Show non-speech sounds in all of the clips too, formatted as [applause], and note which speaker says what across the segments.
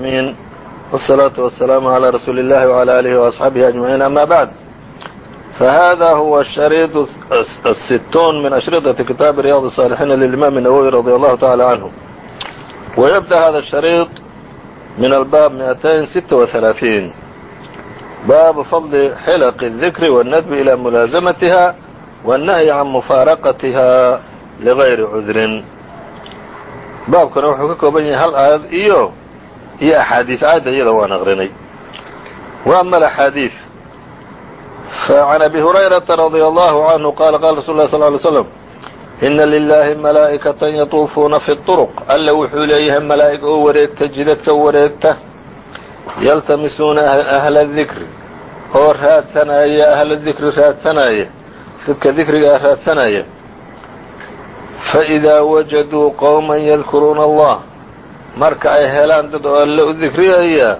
Speaker 1: العالمين والصلاة والسلام على رسول الله وعلى آله وأصحابه أجمعين أما بعد فهذا هو الشريط الستون من أشرطة كتاب رياض الصالحين للإمام النووي رضي الله تعالى عنه ويبدأ هذا الشريط من الباب 236 باب فضل حلق الذكر والندب إلى ملازمتها والنهي عن مفارقتها لغير عذر baabkana wuxuu ka kooban yahay hal aayad iyo iyo axaadiis aayadda iyada waan aqrinay. Wa ama alaxaadiis facan abi hurayrata radia allahu canhu qala qala rasul lah sl ly slam ina lilahi malaa'ikatan yatuufuuna fi طuruq alla wuxuu leeyahay malaa'ig oo wareegta jidadka wareegta yaltamisuuna ahla dikri oo raadsanaya ahla dikri raadsanaya dadka dikrigaa raadsanaya faidaa wajaduu qowma yadkuruuna allah marka ay helaan dad oo alle u dikriyaya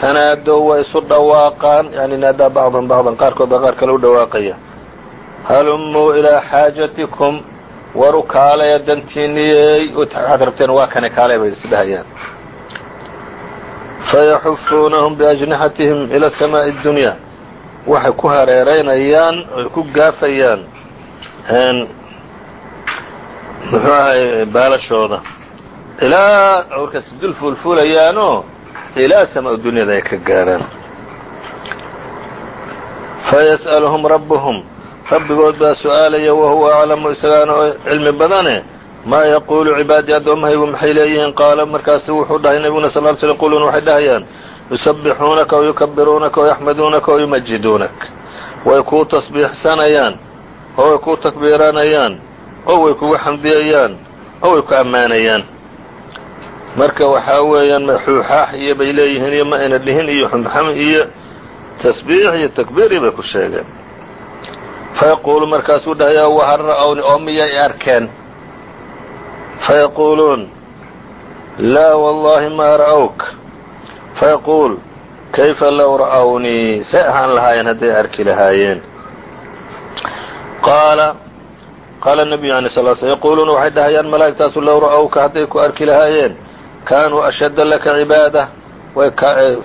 Speaker 1: tanaadow way isu dhawaaqaan yani naadaa bacdan bacdan qaarkood baa qaar kale u dhawaaqaya. Halumuu ilaa xaajatikum waru kaalaya dantiiniyey waxaad rabteen waa kane kaalay bay isdhahayaan fayaxufuunahum biajnixatihim ila samaa'i اdunyaa waxay ku hareeraynayaan oy ku gaafayaan muxuu ahay baalashooda ilaa awrkaasi dul fuulfuulayaanoo ilaa sama dunyada ay ka gaaraan. Fayas'aluhum rabbuhum rabbigood baa su'aalaya wahuwa aclamu isagaana oo cilmi badane maa yaquulu cibaadii addoommahaygu maxay leeyihiin? Qaala markaasu wuxuu dhahay nebiguna sal ly sl yaquluuna waxay dhahayaan yusabixuunaka wayukabiruunaka wayaxmaduunaka wayumajiduunak way kuu tasbiixsanayaan oo way kuu takbiiranayaan oo way kugu xamdiyayaan oo way ku ammaanayaan marka waxaa weeyaan xuuxaax iyo bay leeyihiin iyo ma ayna dhihin iyo xumxam iyo tasbiix iyo takbiiri bay ku sheegeen. Fayaquulu markaasuu dhahayaa wahal ra'awni oo miyay arkeen? Fayaquuluun laa wallahi maa ra'awk. Fayaquul kayfa low ra'awnii say ahaan lahaayeen hadday arki lahaayeen. Qaala qaala nabiyu alay sal sl yaquuluuna waxay dhahayaan malaa'igtaasu low ra'awka hadday ku arki lahaayeen kaanuu ashadda laka cibaada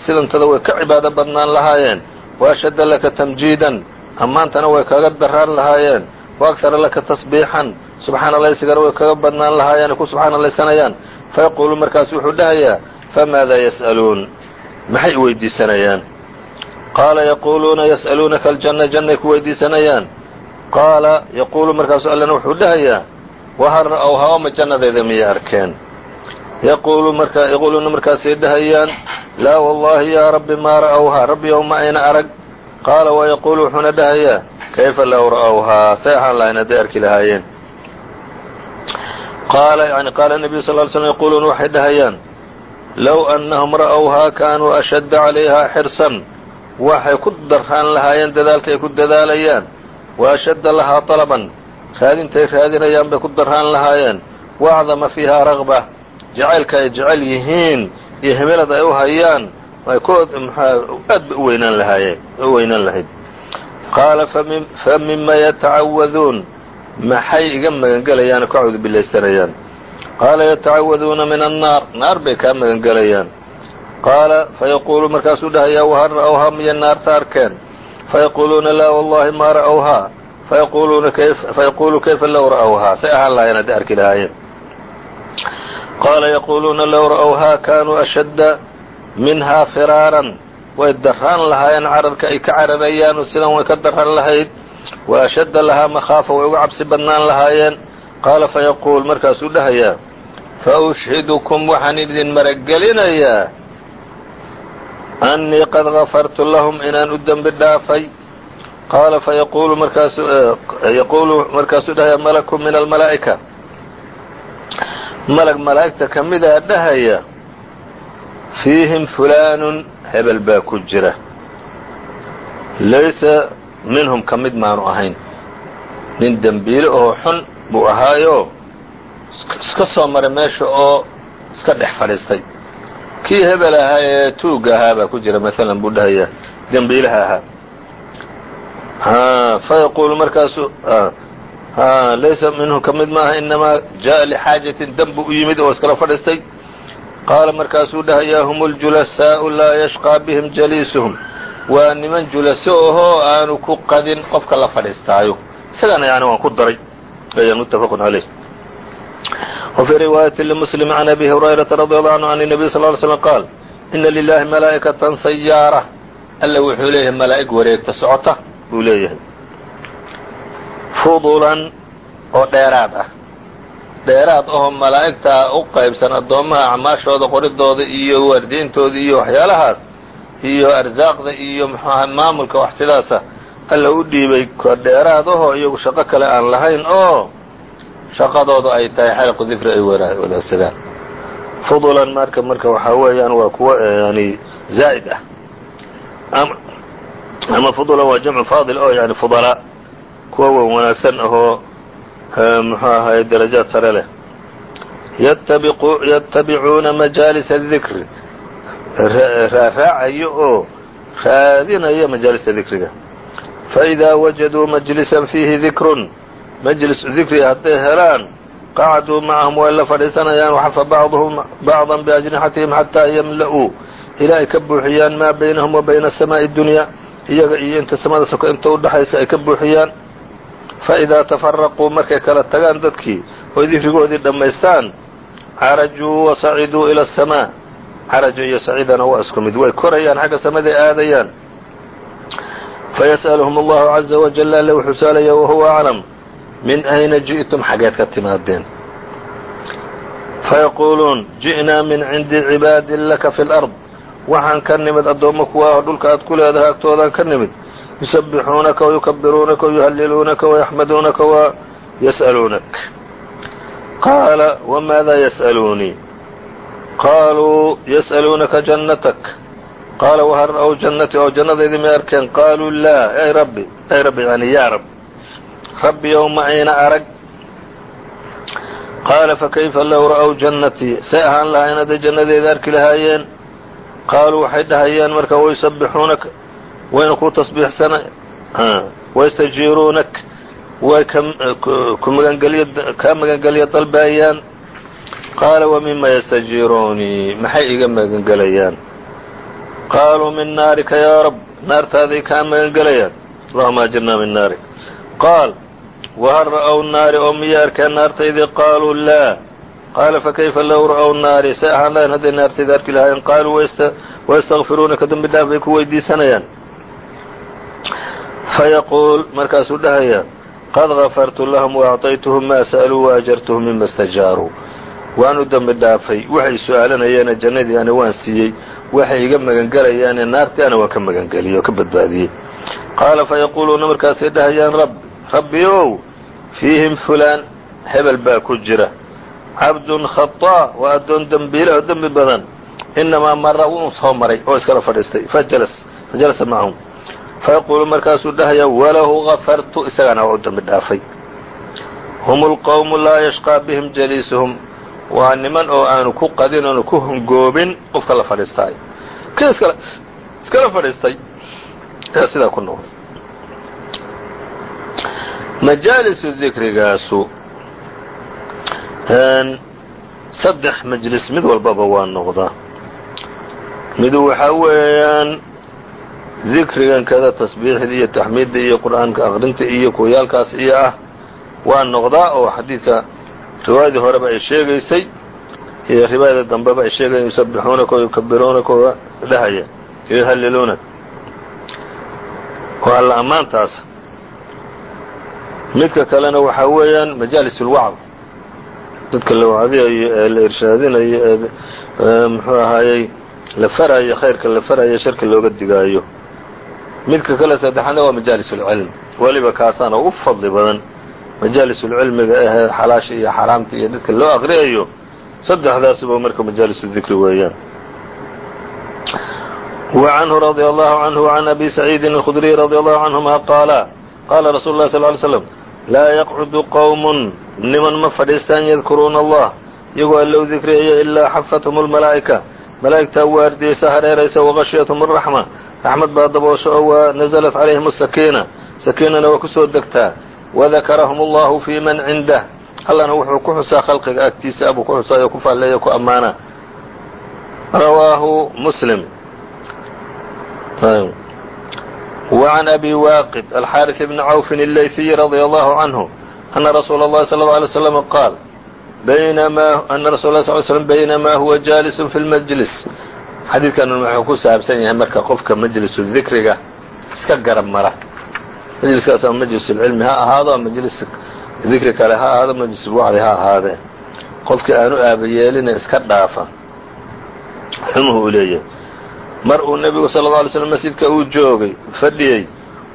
Speaker 1: sidantada way ka cibaado badnaan lahaayeen. Wa ashadda laka tamjiidan ammaantana way kaga daraan lahaayeen. Wa akhara laka tasbiixan subxaanalaysigana way kaga badnaan lahaayeen ku subxaanalaysanayaan fayaquulu markaasu wuxuu dhahayaa famaada yas'aluun? Maxay weydiisanayaan? Qaala yaquuluuna yas'aluunaka aljanna jannay ku weydiisanayaan. Qaala yaquulu markaasu allana wuxuu dhahayaa wahal ra'awhaa oma jannadayda miyay arkeen yaquuluuna markaasay dhahayaan laa wallahi yaa rabbi maa ra'awhaa rabbi ow ma ayna arag qaala wayaquulu wuxuuna dhahayaa kayfa low ra'awhaa say ahaan lahayn hadday arki lahaayeen qaala yani qaala nebiyu sal ly slm yaquuluuna waxay dhahayaan low annahum ra'awhaa kaanuu ashadda calayhaa xirsan waxay ku daraan lahaayeen dadaalka ay ku dadaalayaan wa ashadda lahaa طalaban raadintay raadinayaan bay ku daraan lahaayeen waacdama fiihaa ragba jacaylka ay jecel yihiin iyo himilada ay u hayaan ay ku aad bay u weynaan lahaayeen u weynaan lahayd. Qaala fa mima yatacawaduun maxay iga magangelayaan oo ka cawdu bilaysanayaan. Qaala yatacawaduuna min annaar. Naar bay kaa magangelayaan. Qaala fayaquulu markaasuu dhahayaa wahal ra'awhaa miya naarta arkeen? Fayaquuluuna laa wallahi maa ra'awhaa. Fayaquulu kayfa low ra'awhaa? Say ahaan lahaayeen hadday arki lahaayeen qaala yaquuluuna low ra'awhaa kaanuu ashadda minhaa firaaran way daraan lahaayeen cararka ay ka cararayaan sidan way ka daran lahayd wa ashadda lahaa makhaafa way uga cabsi badnaan lahaayeen qaala fayaquul markaasuu dhahayaa fa ushhidukum waxaan idin maragelinayaa annii qad gafartu lahum inaan u dembi dhaafay qaala fayaquulu markaasu yaquulu markaasuu dhahayaa malaku min almalaa'ika malag malaa'igta ka midaa dhahaya fiihim fulaanun hebel baa ku jira. Laysa minhum ka mid maanu ahayn. Nin dembiile oo xun buu ahaayo iska soo maray meesha oo iska dhex fadhiistay. Kii hebel ahaa ee tuugga ahaa baa ku jira maalan buu dhahayaa dembiilaha ahaa. Fayaquulu markaasu laysa minhu ka mid maaha inamaa jaءa lxaajatin dan buu u yimid oo iskala fadhiistay qaala markaasuu dhahayaa hum اljulasaau laa yashqىa bihim jaliisuhum waa niman julaso ahoo aanu ku qadin qofka la fadhiistaayo isagana yani waan ku daray weyaan mutafaq عaleyh وفي رواية لمسلم عن أبي هريرة رضي الله عنه عن النبي صلى اه عليه وسلم قال إن لله ملaaئكة سyاaرة alla wuxuu leeyahay malaa'ig wareegta socota buu leeyahay fudulan oo dheeraad ah. Dheeraad ahoo malaa'igtaa u qaybsan addoommaha acmaashooda qoridooda iyo waardiyntooda iyo waxyaalahaas iyo arsaaqda iyo mxuaha maamulka wax sidaasa alla u dhiibay ka dheeraad ahoo iyagu shaqo kale aan lahayn oo shaqadoodu ay tahay xalqu dikri ay wadaagsadaan fudulan marka marka waxaa weeyaan waa kuwo yani zaa'id ah. Ama fudulan waa jamcu faadil oo yani fudalaa kuwa wawanaagsan ahoo mxuu ahaay darajaad sare leh. Yatabicuuna majaalis adikri raaraacayo oo raadinaya majaalisa dikriga. Faidaa wajaduu majlisan fiihi dikrun. Majlis dikriga hadday helaan qacaduu macahum way la fadhiisanayaan waxafa bacduhum bacdan biajnixatihim xataa yamla'uu. Ilaa ay ka buuxiyaan maa baynahum wa bayna asamaa'i اdunyaa iyaga iyo inta samada soko inta udhaxaysa ay ka buuxiyaan faidaa tafaraquu markay kala tagaan dadkii oy dikrigoodii dhammaystaan carajuu wasaciduu ila asamaa caraja iyo sacidana waa isku mid way korayaan xagga samaday aadayaan fayas'aluhum allahu caza wajal alle wuxuu saalaya wahuwa aclam min ayna ji'tum xageed ka timaadeen fayaquuluun ji'naa min cindi cibaadin laka fi lard waxaan ka nimid addoommo kuwa ah dhulka aad ku leedahay agtoodaan ka nimid yusabixuunaka wayukabiruunaka wayuhalliluunaka wayaxmaduunaka wayas'aluunak qaala wmaada yas'aluunii qaaluu yas'aluunaka jannatak qaala wahal ra'w jannatii oo jannadaydi may arkeen qaaluu laa ay rabbi ay rabbi yani yaa rab rabbi yowma ayna arag qaala fakayfa low ra'w jannatii say ahaan lahayn hadday jannadeeda arki lahaayeen qaaluu waxay dhahayaan marka wayusabixuunaka wayna ku tasbiixsana waystajiiruunak way kaa magangelya dalbaayaan qaala wmima yastajiiruunii maxay iga magangelayaan qaaluu min naarika yaa rab naartaaday kaa magangelayaan allahuma ajirnaa min naarik qaal wahal ra'w naari oo miya arkeen naartaydii qaaluu laa qaala fakayfa low ra'w naari say ahaan lahayn hadday naartayda arki lahaayeen qaaluu wayastakfiruunaka dembi dhaaf bay ku weydiisanayaan fayaquul markaasuu dhahayaa qad gafartu lahum waacطaytuhum ma sa'luu waajartuhum mima stajaaruu waan u dembi dhaafay waxay su'aalanayeene jannadii ana waan siiyey waxay iga magangelayaane naartii ana waan ka magangeliyey oo ka badbaadiyey qaala fayaquuluuna markaasay dhahayaan rabbi ow fiihim fulaan hebel baa ku jira cabdun khaطaa waa addoon dembiile oo dembi badan inamaa mara wuu soo maray oo iskala fadhiistay fajalasa macahum fayaquulu markaasuu dhahayaa walahu gafartu isagana waa u dembi dhaafay hum اlqowmu laa yashqىa bihim jaliisuhum waa niman oo aanu ku qadin oonu ku hongoobin qofka la fadhiistaayo kii iskala fadhiistay ee sidaa ku noqday majaalisu dikrigaasu saddex majlis mid walbaba waa noqdaa midu waxaa weeyaan dikrigan kada tasbiixda iyo taxmiidda iyo qur'aanka aqrinta iyo kuwayaalkaas iyo ah waa noqdaa oo xadiidka riwaayadii horeba ay sheegaysay iyo riwaayada dambeba ay yusabixuunaka wayukabiruunaka wa dhahaya yuhalliluunaka oo alla ammaantaas. Midka kalena waxaa weeyaan majaalis ulwacd dadka la ee la irshaadinayo ee muxuu ahaayey la farayo khayrka la farayo sharka looga digaayo midka kale saddexaadna waa majaalis ulcilm weliba kaasaana u fadli badan majaalis ulcilmiga ahee xalaasha iyo xaraamta iyo dadka loo aqriyayo saddexdaasuba marka majaalis dikri weeyaan وعنه رضي الله عنه وعن أبي سعيد الخdري رضي الله عنهma qاaلا qاla رsuل الlه صلى اه علي سلم laa yqcd qوم niman ma fadhiistaan yadkuruuna الlah iyagoo allow dikriyaya ilaa xafathm الmalaaئكة malaa'igtaa waardiyeysa hareeraysa وغashyaتhm الرaحمة raxmad baa daboosho oo wa naزلت عalayهim السakiinة sakiinana waa kusoo degtaa وذakrahم الlahu fي man cindah allana wuxuu ku xusaa khalqiga agtiisa abuu ku xusaa oo ku faalleeya ku ammaana rawaahu muslim وعn أbي واqد الxاrث بن عوف الlayثي رضي الله عنه أنa رsuuل الlhi صلى الله عليه وسلم qاaل أna رsul اه صل سلم بynma huwa جاliس في الmجلس xadiidkan wuxuu ku saabsan yahay marka qofka majlisu dikriga iska garab mara. Majliskaas ama majlisulcilmi ha ahaado majlis dikri kale ha ahaado majlisulwacdi ha ahaadee. Qofkii aanu aabayeelina iska dhaafa. Xumuhu uu leeyahay mar uu nebigu sala alla alay slam masjidka uu joogay fadhiyey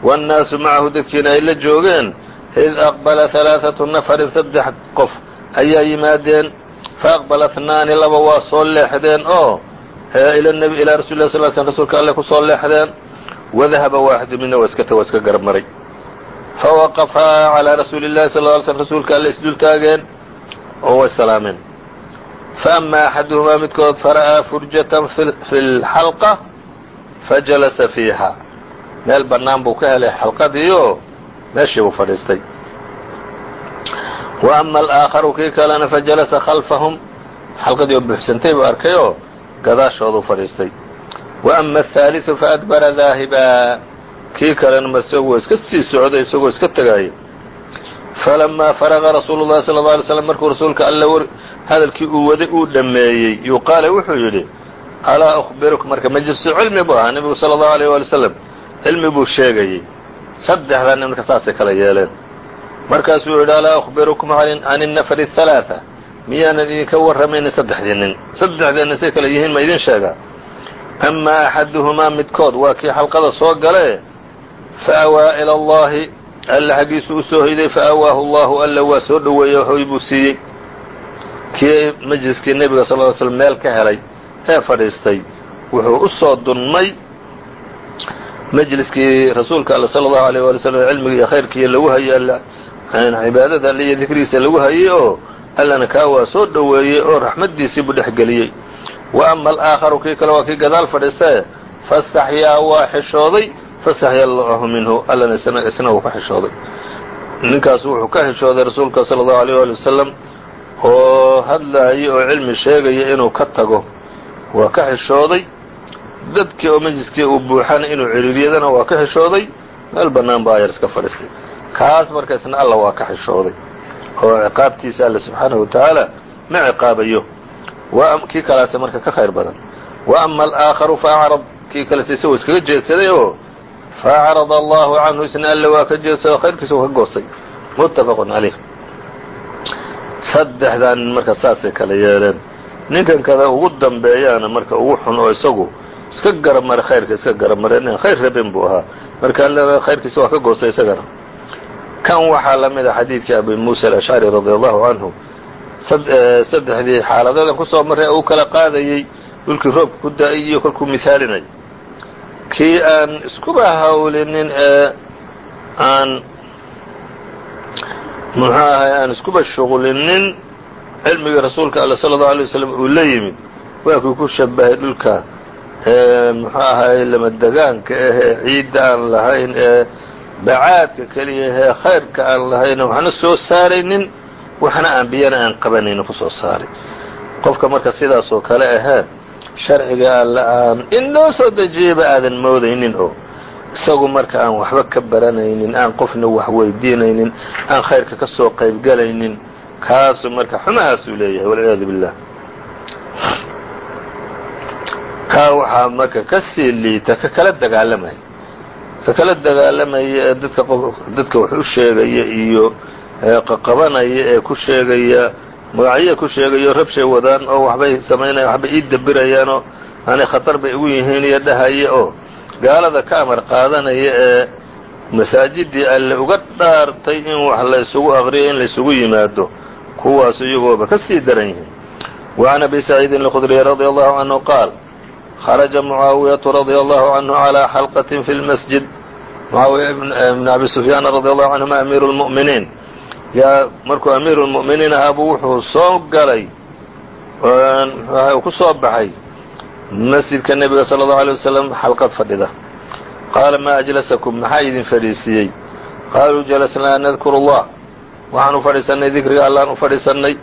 Speaker 1: waannaasu macahu dadkiina ay la joogeen id aqbala halaaثatu nafarin saddex qof ayaa yimaadeen faaqbala hnaani laba waa soo leexdeen oo ilaa rasuli lah sl sl rsulka alle ku soo leexdeen wadahaba waaxidu mina waa iska ta waa iska garab maray fawaqafaa calىa rasuuli اllahi sal ly slm rasuulka alle isdul taageen oo way salaameen faama axaduhumaa midkood fara'aa furjatan fi اlxalqa fajalasa fiiha meel bannaan buu ka helay xalqadiioo meeshii buu fadhiistay wa ama alaaakharu kii kalena fajalasa khalfahum xalqadii oo buuxsantay buu arkayoo gadaashoodu fadhiistay wa ama ahaaliثu faadbara daahiba kii kalena ma isagoo iska sii socday isagoo iska tegaayay falamaa faraqa rasuulu llahi sala اla alay slam markuu rasuulka alle hadalkii uu waday uu dhammeeyey yuqaale wuxuu yidhi alaa أخbirukum marka majlisu cilmi buu ahaa nebigu salى الlahu alيyه wali slam cilmi buu sheegayey saddexdaa nin marka saasay kala yeeleen markaasuu yidhi alaa أخbirukum can الnafr الثaلaaثة miyaanan idinka warramayn saddexdii nin saddexdii nin say kala yihiin ma idin sheegaa amaa axaduhumaa midkood waa kii xalqada soo galee fa awaa ila allahi alla xaggiisu u soo soo hoyday fa awaahu allahu alla waa soo dhoweeyey hoy buu siiyey kii majliskii nebiga sal ll ly slam meel ka helay ee fadhiistay wuxuu u soo dunmay majliskii rasuulka alle sala allahu aleyh waali slam cilmiga iyo khayrkii lagu hayay cibaadada alle iyo dikrigiisa lagu hayay oo allana kaa waa soo dhoweeyey oo raxmaddiisii buu dhex wa ama alaaakharu kii kale waa kii gadaal fadhiistae fastaxyaa waa xishooday. Fastaxya allahu minhu allana isna wuu ka xishooday. Ninkaas wuxuu ka xishooday rasuulka sala allahu alيyh wali wasalam oo hadlaaya oo cilmi sheegaya inuu ka tago. Waa ka xishooday. Dadkii oo majliskii uu buuxana inuu ciriiriyadana waa ka xishooday. Meel bannaan baa ayar iska fadhiistay kaas marka isna alla waa ka xishooday oo ciqaabtiisa alle subxaanahu wa tacaala ma ciqaabayo. Kii kalaase marka ka khayr badan. Wa ama alaaakharu faacrad kii kalese isagoo iskaga jeedsaday oo faacrada allahu canhu isna alle waa ka jeedsaday khayrkiisa uu ka goostay. Muttafaqun caleyh saddexdaa nin marka saasay kala yeeleen. Ninkan kada ugu dambeeyaana marka ugu xun oo isagu iska garab khayrka iska garab nin khayr rabin buu ahaa. Marka alle khayrkiisa waa ka goostay isagana kan waxaa la mid a xadiidkii abi muusa alashcari radi allahu canhu saddexdii xaaladeedan ku soo marray uu kala qaadayey dhulkii roobka ku da'ay iyo kolkuu mihaalinay kii aan iskuba hawlinin ee aan muxuu ahay aan iskuba shuqlinin cilmigii rasuulka alle sala allahu alay wasalam uu la yimid. Waa kii ku shabahay dhulka muxuu ahay lamadegaanka ahee ciidda aan lahayn ee bacaadka keliya ahee khayrka aan lahayn waxna soo saaraynin waxna aan biyana aan qabanaynin ku soo saaray qofka marka sidaas oo kale ahee sharciga alle aan in loo soo dejiyeyba aadan moodaynin oo isagu marka aan waxba ka baranaynin aan qofna wax weydiinaynin aan khayrka ka soo qaybgelaynin kaasu marka xumahaasuu leeyahay walciyaadu billah. Kaa waxaa marka ka sii liita ka kala dagaalamaya ka kala dagaalamaya ee dadka dadka wax u sheegaya iyo qaqabanaya ee ku sheegaya magacyo ku sheegayo rabshay wadaan oo waxbay samaynaya waxbay ii dabirayaanoo aanay khatar bay ugu yihiin iyo dhahaya oo gaalada ka amar qaadanaya ee masaajidii alle uga dhaartay in wax la isugu aqriyo in la isugu yimaado kuwaas iyagooba ka sii daran yihiin وعn أbي سعيidi الخdري رضي الله عنه qاaل kharaja mucaawiyatu radia allahu canhu calaa xalqatin fi lmasjid mucaawiya ibn abi sufyaana radi allahu canhuma amiiru lmu'miniin yaa markuu amiiru lmu'miniin ahaabuu wuxuu soo galay uu ku soo baxay masjidka nebiga sala allahu alay wasalam xalqad fadhida qaala maa ajlasakum maxaa idin fadhiisiiyey qaaluu jalasnaa nadkuru allah waxaan u fadhiisannay dikriga allaan u fadhiisannay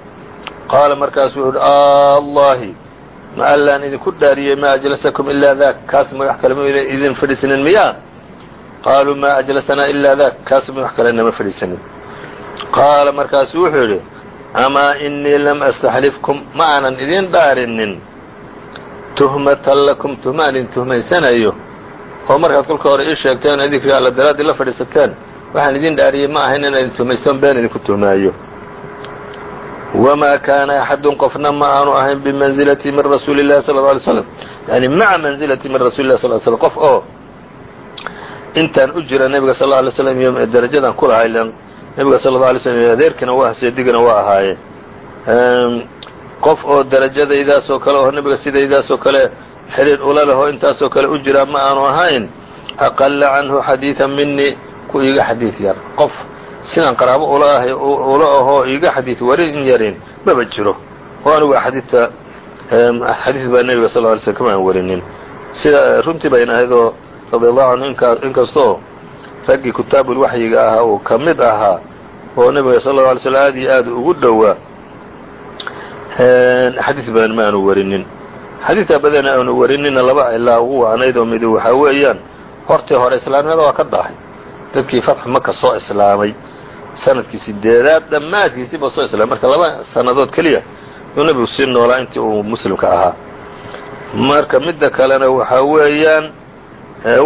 Speaker 1: qaala markaasuu wuxu uhi allahi ma allaan idinku dhaariyey ma ajlasakum ilaa dak kaas ma wax kale ma idin fadhiisinin miyaa qaaluu ma ajlasanaa ilaa dak kaas ma wax kale nama fadhiisanin qaala markaasu wuxuu yidhi amaa inii lam astaxlifkum? Ma aanan idin dhaarinin. Tuhmatan lakum tuhma idin tuhmaysanayo. Oo markaad kolka hore ii sheegteen oo idinka alla daraaddii la fadhiisateen waxaan idin dhaariyey ma ahayn inaan idin tuhmaystoon been idinku tuhmaayo wamaa kaana axadun qofna ma aanu ahayn bimanzilatii min rasuuli illahi lla alay slam yani maca manzilatii min rasuli lah sal slm qof oo intaan u jira nebiga sal alay slam iyo darajadan ku ilan nebiga sala alla slam iyo adeerkiina waa seedigana waa ahaaye qof oo darajadaydaasoo kale oo nebiga sidaydaasoo kale xidhiir ula lehoo intaasoo kale u jiraa ma aanu ahayn aqala canhu xadiidan minii ku iiga xadiid yar qof sidaan qaraabo ula ahay ula ahoo iiga xadiid warin yarin maba jiro. Oo anigu xadiidta xadiid baa nebiga sal ly slm kama aan warinin. Sida runtii bayn ahaydoo radi allahu canhu inkastoo raggii kutaabulwaxyiga ahaa uu ka ahaa oo nebiga sal lla alay slm aad iyo aad ugu dhowaa xadiid badan ma aanu warinin. Xadiidka badan aanu warinina laba cilaa ugu wacnayd oo midi waxaa weeyaan hortii hore islaamnimada waa ka daahay dadkii fatxu maka soo islaamay sannadkii sideedaad dhammaadkiisiiba soo islaamay marka laba sannadood keliya yuu nebigu sii noolaa intii uu muslimka ahaa. Marka midda kalena waxaa weeyaan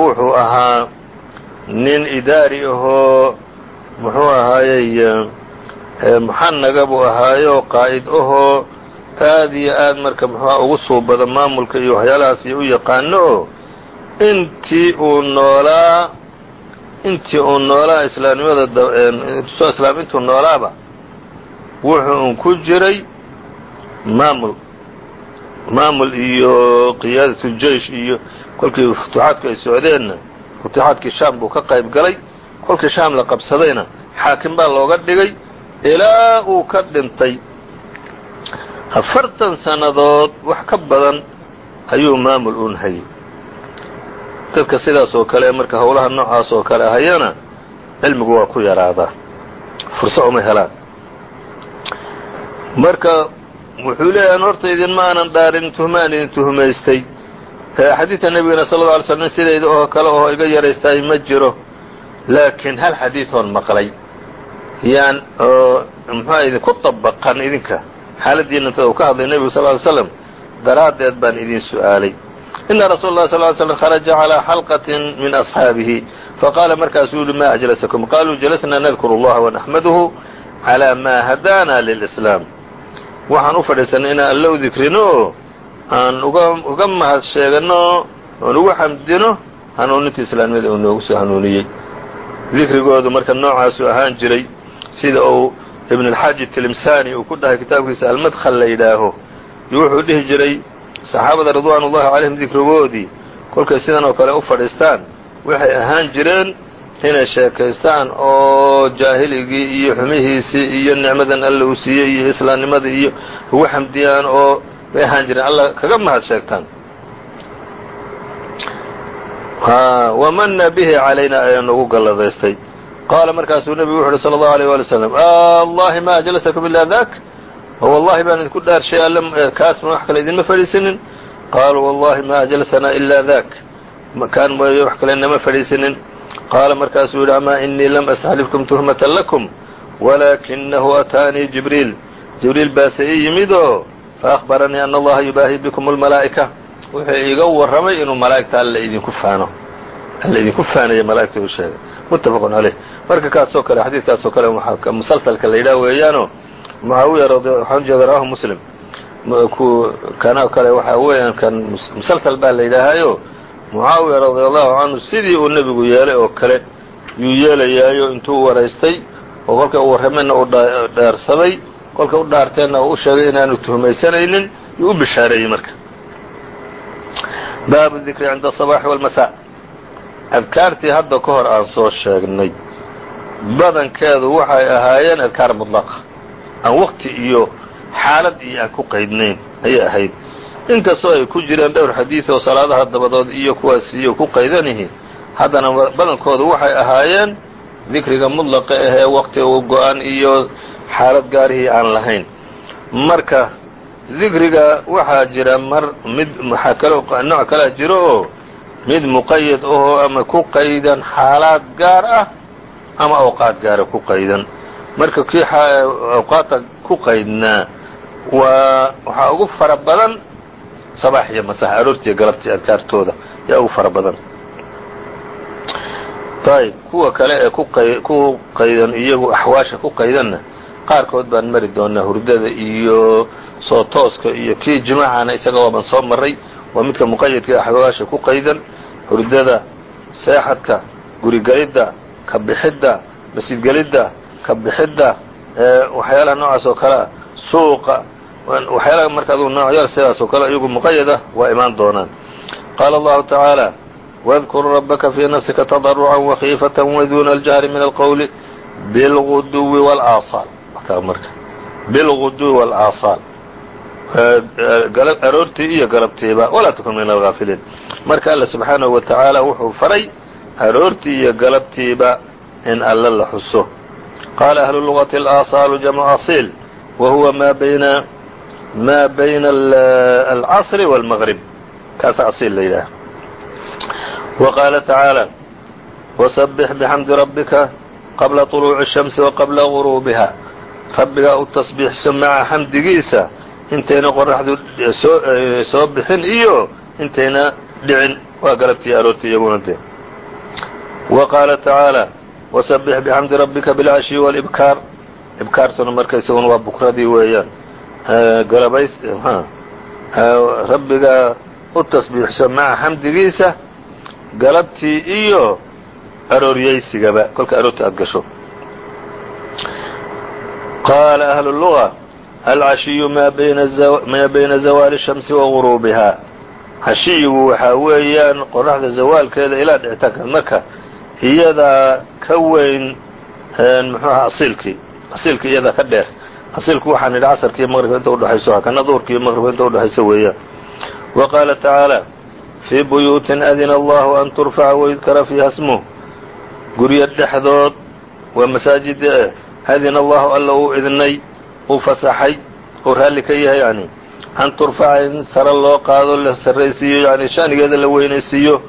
Speaker 1: wuxuu ahaa nin idaari ahoo muxuu ahaayey muxanaga buu ahaayo qaa'id ahoo aad iyo aad marka muxuuha ugu suubada maamulka iyo waxyaalahaas iyo u yaqaano intii uu noolaa intii uu noolaa islaamnimada soo islaam intuu noolaaba wuxuu un ku jiray maamul maamul iyo qiyaadatu jeish iyo kolkii futuuxaadku ay socdeenna futuuxaadkii shaam buu ka qayb galay kolkii shaam la qabsadayna xaakim baa looga dhigay ilaa uu ka dhintay. Afartan sannadood wax ka badan ayuu maamul uun hayay dadka sidaas oo kale marka howlaha noocaas oo kale hayana cilmigu waa ku yaraadaa furso uma helaan. Marka wuxuu leeyahay horta idinma aanan dhaarin tuhmaan idin tuhmaystay. Xadiidka nebigana sal lla alay sl nin sidayda oo kale oo iga yaraystaay ma jiro. Laakiin hal xadiid oon maqlay. Yaan oo muxua idinku dabaqan idinka. Xaaladiina intada uu ka hadlay nebigu sal ly slam daraaddeed baan idin su'aalay ina rasuula اlah sal ly slm kharaja calىa xalqatin min asxaabihi faqaala markaasuu yihi ma ajlasakum qaluu jalasna nadkuru اllaha wanaxmaduhu calى ma hadaana lilإslaam waxaan u fadhiisanay inaan alla u dikrino oo aan uga mahad sheegano oon ugu xamdino hanuuninta islaamnimada uu noogu soo hanuuniyey dikrigoodu marka noocaasu ahaan jiray sida uu ibn اlxaaji tilimsani uu ku dhahay kitaabkiisa almadkl la yidhaaho iyo wuxuu dhihi jiray saxaabada ridwaan ullahi calayhim dikrigoodii kolkay sidan oo kale u fadhiistaan waxay ahaan jireen inay sheekaystaan oo jaahiligii iyo xumihiisii iyo nicmadan alla uu siiyey iyo islaamnimadii iyo ugu xamdiyaan oo bay ahaan jireen. Alla kaga mahad sheegtaan. Wamana bihi calayna ayaa nagu galladaystay. Qaala markaasuu nebigu wuxu uhi sala allahu alيyh wali slam allahi ma ajlasakum ila dak wallahi baan idinku dhaarshay all kaas ma wax kale idinma fadhiisinin? Qaaluu wallahi ma ajlasanaa ila dak kaan mooye wax kale nama fadhiisinin? Qaala markaasuu yidhi amaa inii lam astaxlifkum tuhmatan lakum walaakinahu ataanii jibriil. Jibriil baase ii yimid oo faأkhbaranii ana allaha yubaahi bikum اlmalaa'ika wuxuu iiga warramay inuu malaa'igta alla idinku faano. Alla idinku faanaya malaa'igta u sheegay. Muttafaqun caleyh marka kaasoo kale xadiidkaasoo kale musalsalka la yidhaah weeyaano mucaawiya waxaan ujeeda rawahu muslim kana kale waxaa weeyaan kan musalsal baa la yidhaahayo mucaawiya radia allahu canhu sidii uu nebigu yeelay oo kale yuu yeelayaayo intuu waraystay oo kolka u warrameenna uu dheersaday kolka u dhaarteenna uu u sheegay inaanu tuhmaysanaynin yuu u bishaareeyey marka baabu dikri cinda aلصabaaxi wاlmasaa adkaartii hadda ka hor aan soo sheegnay badankeedu waxay ahaayeen adkaar mudlaqa aan waqti iyo xaalad iyo aan ku qaydnayn ayay ahayd. Inkastoo ay ku jireen dhowr xadiid oo salaadaha dabadood iyo kuwaas iyo ku qaydanihi haddana badankoodu waxay ahaayeen dikriga mudlaqa ahee waqti u go-an iyo xaalad gaarihii aan lahayn. Marka dikriga waxaa jira mar mid waxaa kaloo nooc kalaa jiro oo mid muqayad ahoo ama ku qaydan xaalaad gaar ah ama awqaad gaara ku qaydan marka kii awqaadta ku qaydnaa waa waxaa ugu fara badan sabax iyo masax aroortiiyo galabtii adkaartooda yaa ugu fara badan. Ayb kuwa kale ee ku qaydan iyagu axwaasha ku qaydanna qaarkood baan mari doonaa hurdada iyo soo tooska iyo kii jimacana isaga waaban soo maray waa midka muqayadka axwaasha ku qaydan hurdada seexadka gurigelidda ka bixidda masjidgelidda ka bixidda waxyaalaha noocaas oo kale ah suuqa waxyaalaha marka aduu noocyada sidaas oo kale iyagu muqayad ah waa imaan doonaan qaala allahu tacaala واذkr رbka في نفسka تضرعا وخيفة وdun الجهر من الqول بالغdو والآصاaل بالغdو والآصاaل aroortii iyo galabtiiba وlaa تkun min الغاafiliin marka alla سubحaanaه وataعaalى wuxuu faray aroortii iyo galabtiiba in alla la xuso qaala أهل اللغة الآصاaل جمع أصيل وهuوa ma byna الcصر والمغرب kaas aصيل la yidhaah وqاaلa تaعaaلى وسبح بxمdi رabika qabla طلوuعi الشhمس وqabla غuruubiha rabbigaa u tasbiixso maca xamdigiisa intayna qoraxdu soo bixin iyo intayna dhicin waa galabtii aroortii iyaguna de وqاaلa تaعaaلى وسبح بxمdi رabika بالعشhي والإbكاar ibkaartuna marka isaguna waa bukradii weeyaan galabays rabbigaa u tasbiixso maca xamdigiisa galabtii iyo arooryaysigaba kolka aroorta aad gasho qaala ahlu الluغة alcashiyu maa bayna zawaali الshamsi wa غuruubiha cashiyigu waxaa weeyaan qoraxda zawaalkeeda ilaa dhicitaanka marka iyadaa ka weyn muxuuha asiilkii asiilkii iyadaa ka dheer. Asiilku waxaan idhi casarka iyo maqribka inta udhexayso hakana duhurka iyo maqribka inta udhexayso weeyaan wa qaala tacaalى fii buyuutin adina allahu an turfaca wayudkara fiiha smuh guryo dhexdood waa masaajida eh adina allahu alla uu idnay uu fasaxay uu raalli ka yahay yani an turfaca in sare loo qaado la sarraysiiyo yani shanigeeda la weynaysiiyo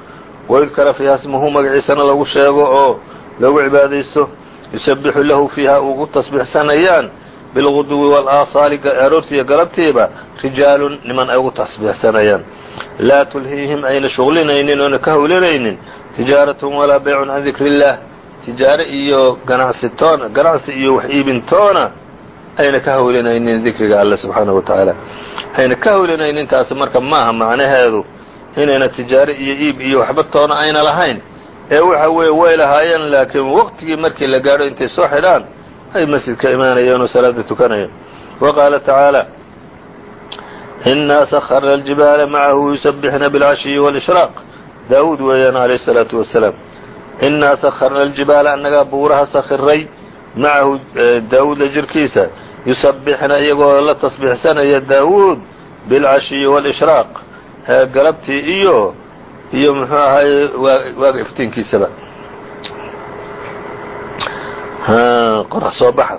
Speaker 1: wayudkara fiiha smuhu magaciisana lagu sheego oo loogu cibaadaysto yusabixu lahu fiiha ugu tasbiixsanayaan bilguduwi waalaasaali aroortiiyo galabtiiba rijaalun niman ay ugu tasbiixsanayaan laa tulhiihim ayna shuqlinaynin oona ka hawlinaynin tijaaratun walaa baycun can dikri illaah tijaare iyo ganacsi toona ganacsi iyo wax iibintoona ayna ka hawlinaynin dikriga alle subxaanahu wa tacaala ayna ka hawlinaynin taasi marka maaha macnaheedu inayna tijaare iyo iib iyo waxba toona ayna lahayn ee waxa weeye way lahaayeen laakiin waqtigii markii la gaadho intay soo xidhaan ay masjidka imaanayeen oo salaada tukanayeen wa qaala tacaala inaa saharna aljibaala macahu yusabixna bilcashiyi wاlishraaq daawuud weeyaan alayh الsalaatu wasalaam inaa saharna aljibaala annagaa buuraha sakhiray macahu daawuud la jirkiisa yusabixna iyagoo la tasbiixsanaya daawuud bilcashiyi wاlishraaq galabtii iyo iyo muxuu ahaye waaga iftiinkiisaba. Qorax soo baxa.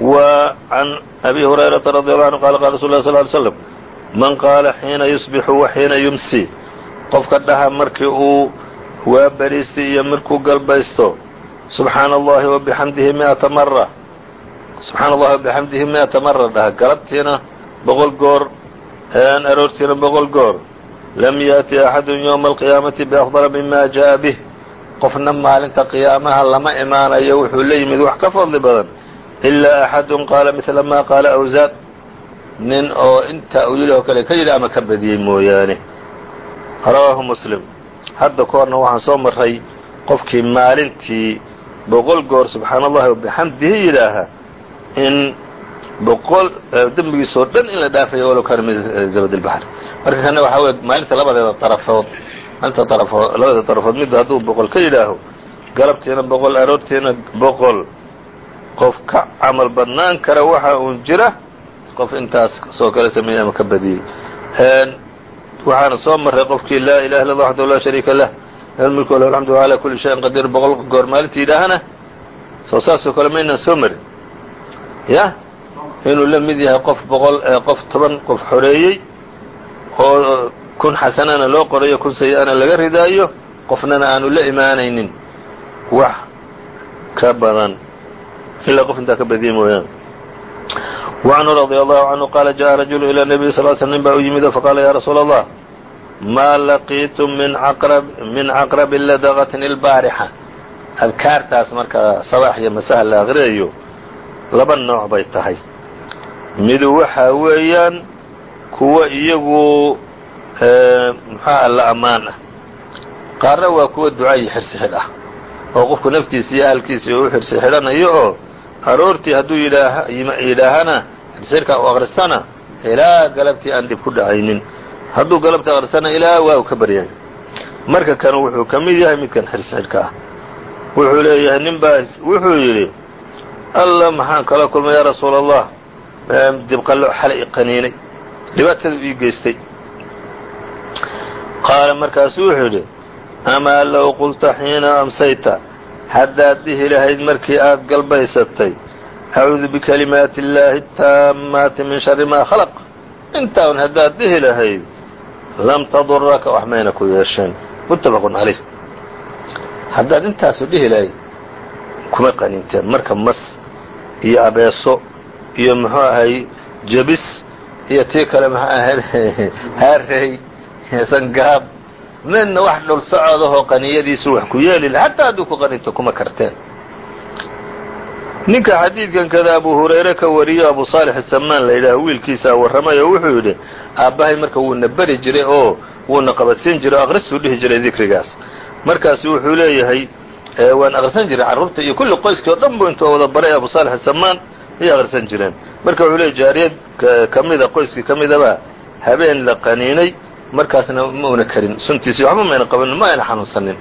Speaker 1: Wa can abi hurayrata radi allahu anhu qala qala rasul lah sl ly slm man qaala xiina yusbixu wa xiina yumsi. Qofka dhaha markii uu waa beriistay iyo markuu galbaysto subxaana allahi wabixamdihi miata mara subxaana allahi wabixamdihi miata mara dhaha galabtiina boqol goor aroortiina boqol goor. Lam yaأti axadu ywma alqiyaamati biafdala mima jaءa bih. Qofna maalinta qiyaamaha lama imaanayo wuxuu la yimid wax ka fadli badan. Ilaa axadu qaala midla ma qaala awsaad nin oo intaa uu yidhi oo kale ka yidhi ama ka badiyey mooyaane. Rawaahu muslim. Hadda ka waxaan soo maray qofkii maalintii boqol goor subxaana allahi wabixamdihi yidhaaha in boqol dembigiisoo dhan in la dhaafayo walow kaana min zabad اlbaxr marka kana waxaa weye maalinta labadeeda darafood maalinta darafood labadeeda darafood midba hadduu boqol ka yidhaaho galabtiina boqol aroortiina boqol qof ka camal badnaan kara waxa uun jira qof intaas soo kale sameeyey ama ka badiyey. Waxaana soo maray qofkii laa ilaha illa allah waxdahu laa shariika lah lahu lmulku walahu alxamdu ala kuli shayin qadiir boqol goor maalintii yidhaahana soo saasoo kale maynaan soo marin. Ya inuu la mid yahay qof boqol qof toban qof xoreeyey oo kun xasanana loo qorayo kun sayi-ana laga ridaayo qofnana aanu la imaanaynin wax ka badan ilaa qof intaa ka badiya mooyaane وعنه رضي الله عنه قال جاء رجل إلى النبي صل ل سلم nin baa u yimid faqاla ya rasuul الlah ma laqiitum min caqrabi ladغatin الbaarixa adkaartaas marka sabax iyo masaha la aqriyayo laba nooc bay tahay midu waxaa weeyaan kuwa iyagu muxuaha la ammaan ah. Qaarna waa kuwa ducaayi xirsi xidh ah oo qofku naftiisa iyo ahalkiisa u xirsi xidhanayo oo aroortii hadduu yidhaahana xirsiirkaa u akristana ilaa galabtii aan dhib ku dhacaynin. Hadduu galabtii akristana ilaa waa u ka baryay marka kan wuxuu ka mid yahay midkan xirsi xidhka ah. Wuxuu leeyahay nin baa wuxuu yidhi alla maxaan kala kulmay yaa rasuula allah dibqallo xalay qaniinay dhibaatada ii geystay. Qaala markaasuu wuxuu yidhi amaa low qulta xiina amsayta haddaad dhihi lahayd markii aad galbaysatay acuudu bikalimaati illaahi ataammaati min shari maa khalaq. Intaan haddaad dhihi lahayd lam taduraka wax mayna ku yeesheen. Muttafaqun calayh. Haddaad intaasu dhihi lahayd kuma qaniinteen. Marka mas iyo abeeso iyo muxuu ahay jebis iyo tii kale maxaa ahayd [laughs] haarey sangaab. Midna wax dhul socodahoo qaniyadiisu wax ku yeeli laha hataa hadduu ku qaninto kuma karteen. Ninka xadiidkan kada abu hurayre ka wariyo abu saalix asamaan la yidhaaho wiilkiisaa warramay oo wuxuu yidhi aabbahay marka wuuna beri jiray oo wuuna qabadsiin jiray o aqristuu dhihi jiray dikrigaas. Markaasu wuxuu leeyahay waan aqrisan jiray carruurta iyo kulli qoyskii o dhan bu intuu wada baray abu saalix asamaan ayay aqrisan jireen? Marka wuxuu leeyay jaariyad ka mida qoyskii ka midaba habeen la qaniinay markaasna ma una karin. Suntiisii waxba mayna qabanin ma ayna xanuunsanin.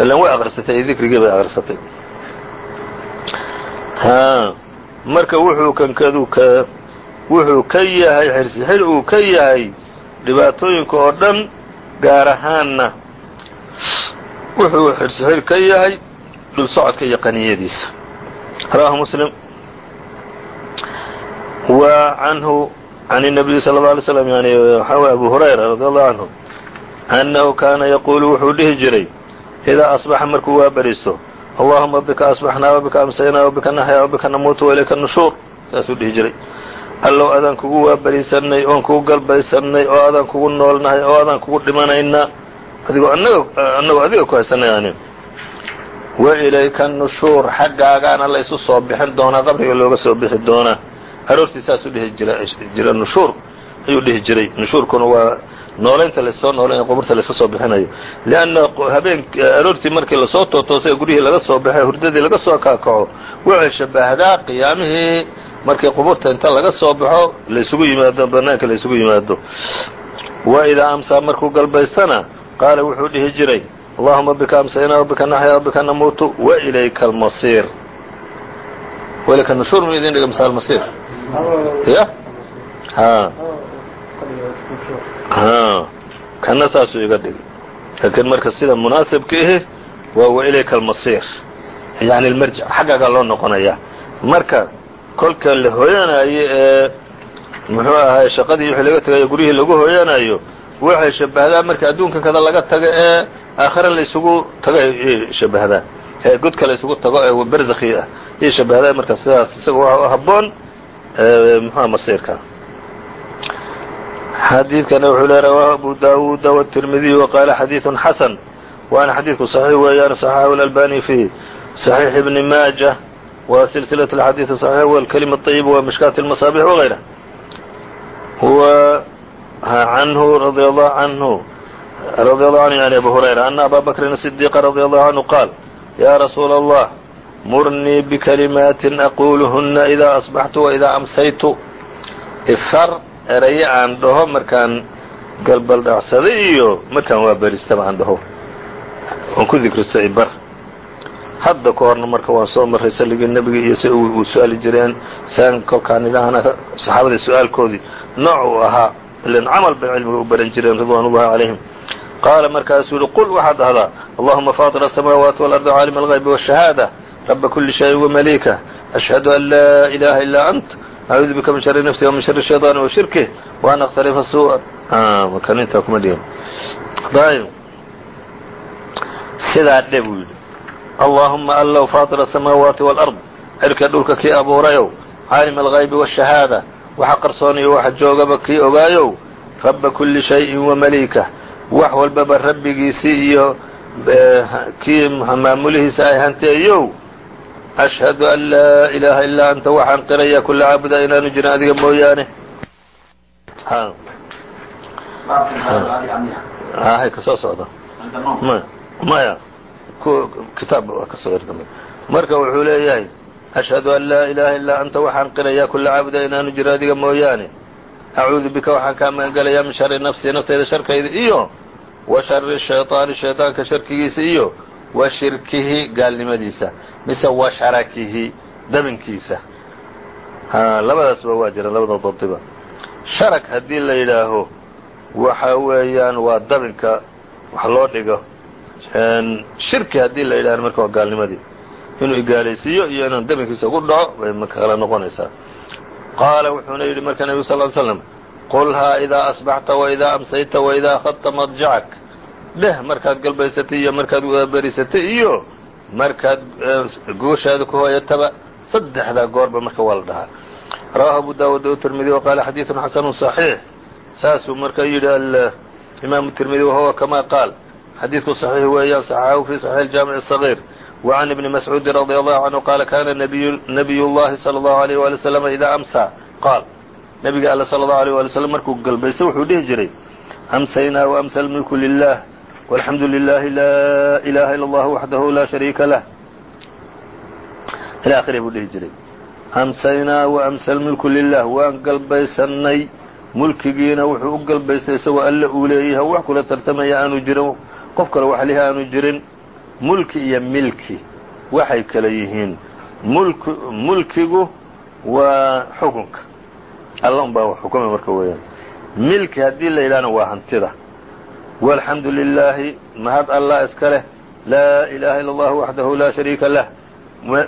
Speaker 1: Ilan way aqrisatay iyo dikrigii bay aqrisatay marka wuxuu kankadu ka wuxuu ka yahay xirsixir uu ka yahay dhibaatooyinka oo dhan gaar ahaanna wuxuu xirsixir ka yahay dhul socodka iyo qaniyadiisa rawahu muslim wa canhu can الnabiyi salى الlه alay slam yani waxaa way abu hurayra radi allahu canhu annahu kaana yaquulu wuxuu dhihi jiray idaa asbaxa markuu waa beriso allahuma bika asbaxnaa wabika amsaynaa wabika naxyaa wabika namuutu wailayka nushuur saasuu dhihi jiray allow adaan kugu waaberisanay oon kugu galbaysannay oo adaan kugu noolnahay oo adaan kugu dhimanaynaa adigoo annagoo adiga ku haysanay ani wa ilayka nushuur xaggaagaana la isu soo bixin doonaa qabriga looga soo bixi doonaa aroortii saasuu dhihi jira nushuur ayuu dhihi jiray. Nushuurkuna waa noolaynta la soo noolayn quburta layska soo bixinayo. Lianna habeen aroortii markii la soo tootoosay guryihii laga soo baxay hurdadii laga soo kaakaco waxay shabaahdaa qiyaamihii markii quburta inta laga soo baxo laysugu yimaado banaanka laysugu yimaado. Wa idaa amsaa markuu galbaystana qaala wuxuu dhihi jiray allahuma bika amsaynaa wabika naxyaa wabika namuutu wailayka almasiir. Wailayka nushuur mu idin dhiga masa almasiir ya kana saasuu iga dhigay laakiin marka sida munaasibka ihi waa wailayka almasiir yani almarjic xaggaagaa loo noqonaya. Marka kolka la hooyanayo ee muxuu ahaay shaqadii wixii laga tagayo guryihii lagu hooyanayo waxay shabahdaa marka adduunkan kada laga tago ee aakhira laysugu tago ay shabahdaa. Ee godka laysugu tago ee berzakhi ah ayay shabahdaa marka sidaas isaga waa haboon muxuha masiirka xadiidkana wuxuu le rawaahu abu dawuuda wالtirmidiy waqaala xadiiثu xasan waana xadiidku صaxiix weeyaan صaxaxahu اlalbani fi صaxiix ibni maaja wa silsilaة اxadiiث صaxiix wاlkalima الطayib wa mishkaat الmasaabix wغayrah anhu radi allahu canhu radi allahu anhu yani abu hurayra ana aba bakrin الصidiiqa radi allahu canhu qaal ya rasuula allah مرني بكلمات أقولهن إذا asbaxtu وإذا أمسيت ifar eraye aan dhaho markaan galbaldhacsaday iyo markaan waa beristaba aan dhaho. Aan ku dikristo ibar. Hadda ka horna marka waan soo marray salligii nebiga iyo si uu su'aali jireen saan kolkaan idhaahana saxaabada su'aalkoodii nooc uu ahaa ilan camal bay cilmiga u baran jireen ridwaanullahi calayhim. Qaala markaasuu yihi qul waxaad dhahdaa allahuma faatir asamaawaati walardi caalim algaybi washahaada raba kuli shayin wamaliika ashhadu an laa ilaha ilaa ant acuudu bika min shari nafsi wamin shari shayطaani wa shirkih waan akhtalifa suu'a markan intaa kuma dhigan ayb sidaa dhe buu yidhi allaahuma allow faatir asamaawaati wاlard cirka dhulka kii abuurayow caalim alغaybi wالshahaada waxa qarsoon iyo waxa joogaba kii ogaayow raba kuli shayءin wamaliikah wax walbaba rabbigiisii iyo kii maamulihiisa ay hanteeyow ashhadu an laa ilaaha ilaa anta waxaan qiraya kula caabuda inaanu jirin adiga mooyaane. Hay ka soo socda maya kitaab ka soo herdamay marka wuxuu leeyahay ashhadu an laa ilaaha illaa anta waxaan qirayaa kula caabuda inaanu jiro adiga mooyaane. Acuudu bika waxaan kaa magangelayaa min shari nafsii naftayda sharkayda iyo wa shari shayطaani shayطaanka sharkigiisa iyo wa shirkihi gaalnimadiisa mise wa sharakihi dabinkiisa labadaasba waa jira labada dabdiba sharak haddii la yidhaaho waxa weeyaan waa dabinka wax loo dhigo. Shirki haddii la yidhahna marka waa gaalnimadii. Inuu igaalaysiiyo iyo inaan dabinkiisa ku dhaco bay marka kala noqonaysaa. Qaala wuxuuna yidhi marka nebigu sal ly slam qulhaa idaa asbaxta waidaa amsayta waidaa akhadta madjacak dheh markaad galbaysatay iyo markaad berisatay iyo markaad gooshaada ku hooyataba saddexdaa goorba marka waa la dhahaa rawahu abu daawud o tirmidi wa qaala xadiidun xasanu صaxiix saasuu marka yidhi imaamu tirmidi wahuwa kama qaal xadiidku صaxiix weeyaan صaxaxahu fi صaxiix اjaamiع الصغيr وعn ibni mascuudi radي allahu canhu qaala kana nabiy llahi salى اllahu عalيyh wali wslam idaa amsa qaal nabiga alle salى اllahu alيه wali slm markuu galbaysa wuxuu dhihi jiray amsaynaa وamsa اlmilku lilah walxamdu lilahi laa ilaha ilا اllah waxdahu la shariika lah ilى akhirih buu dhihi jiray amsaynaa وamsa اlmilku lilah waan galbaysanay mulkigiina wuxuu u galbaystay isagoo alle uu leeyahay wax kula tartamaya aanu jirin qof kale waxlihi aanu jirin mulki iyo milki waxay kala yihiin mulk mulkigu waa xukunka alla un baa xukumay marka weeyaan milki haddii la yidhahna waa hantida walxamdu lilaahi mahad allah iska leh. Laa ilaaha illa allahu waxdahu laa shariika lah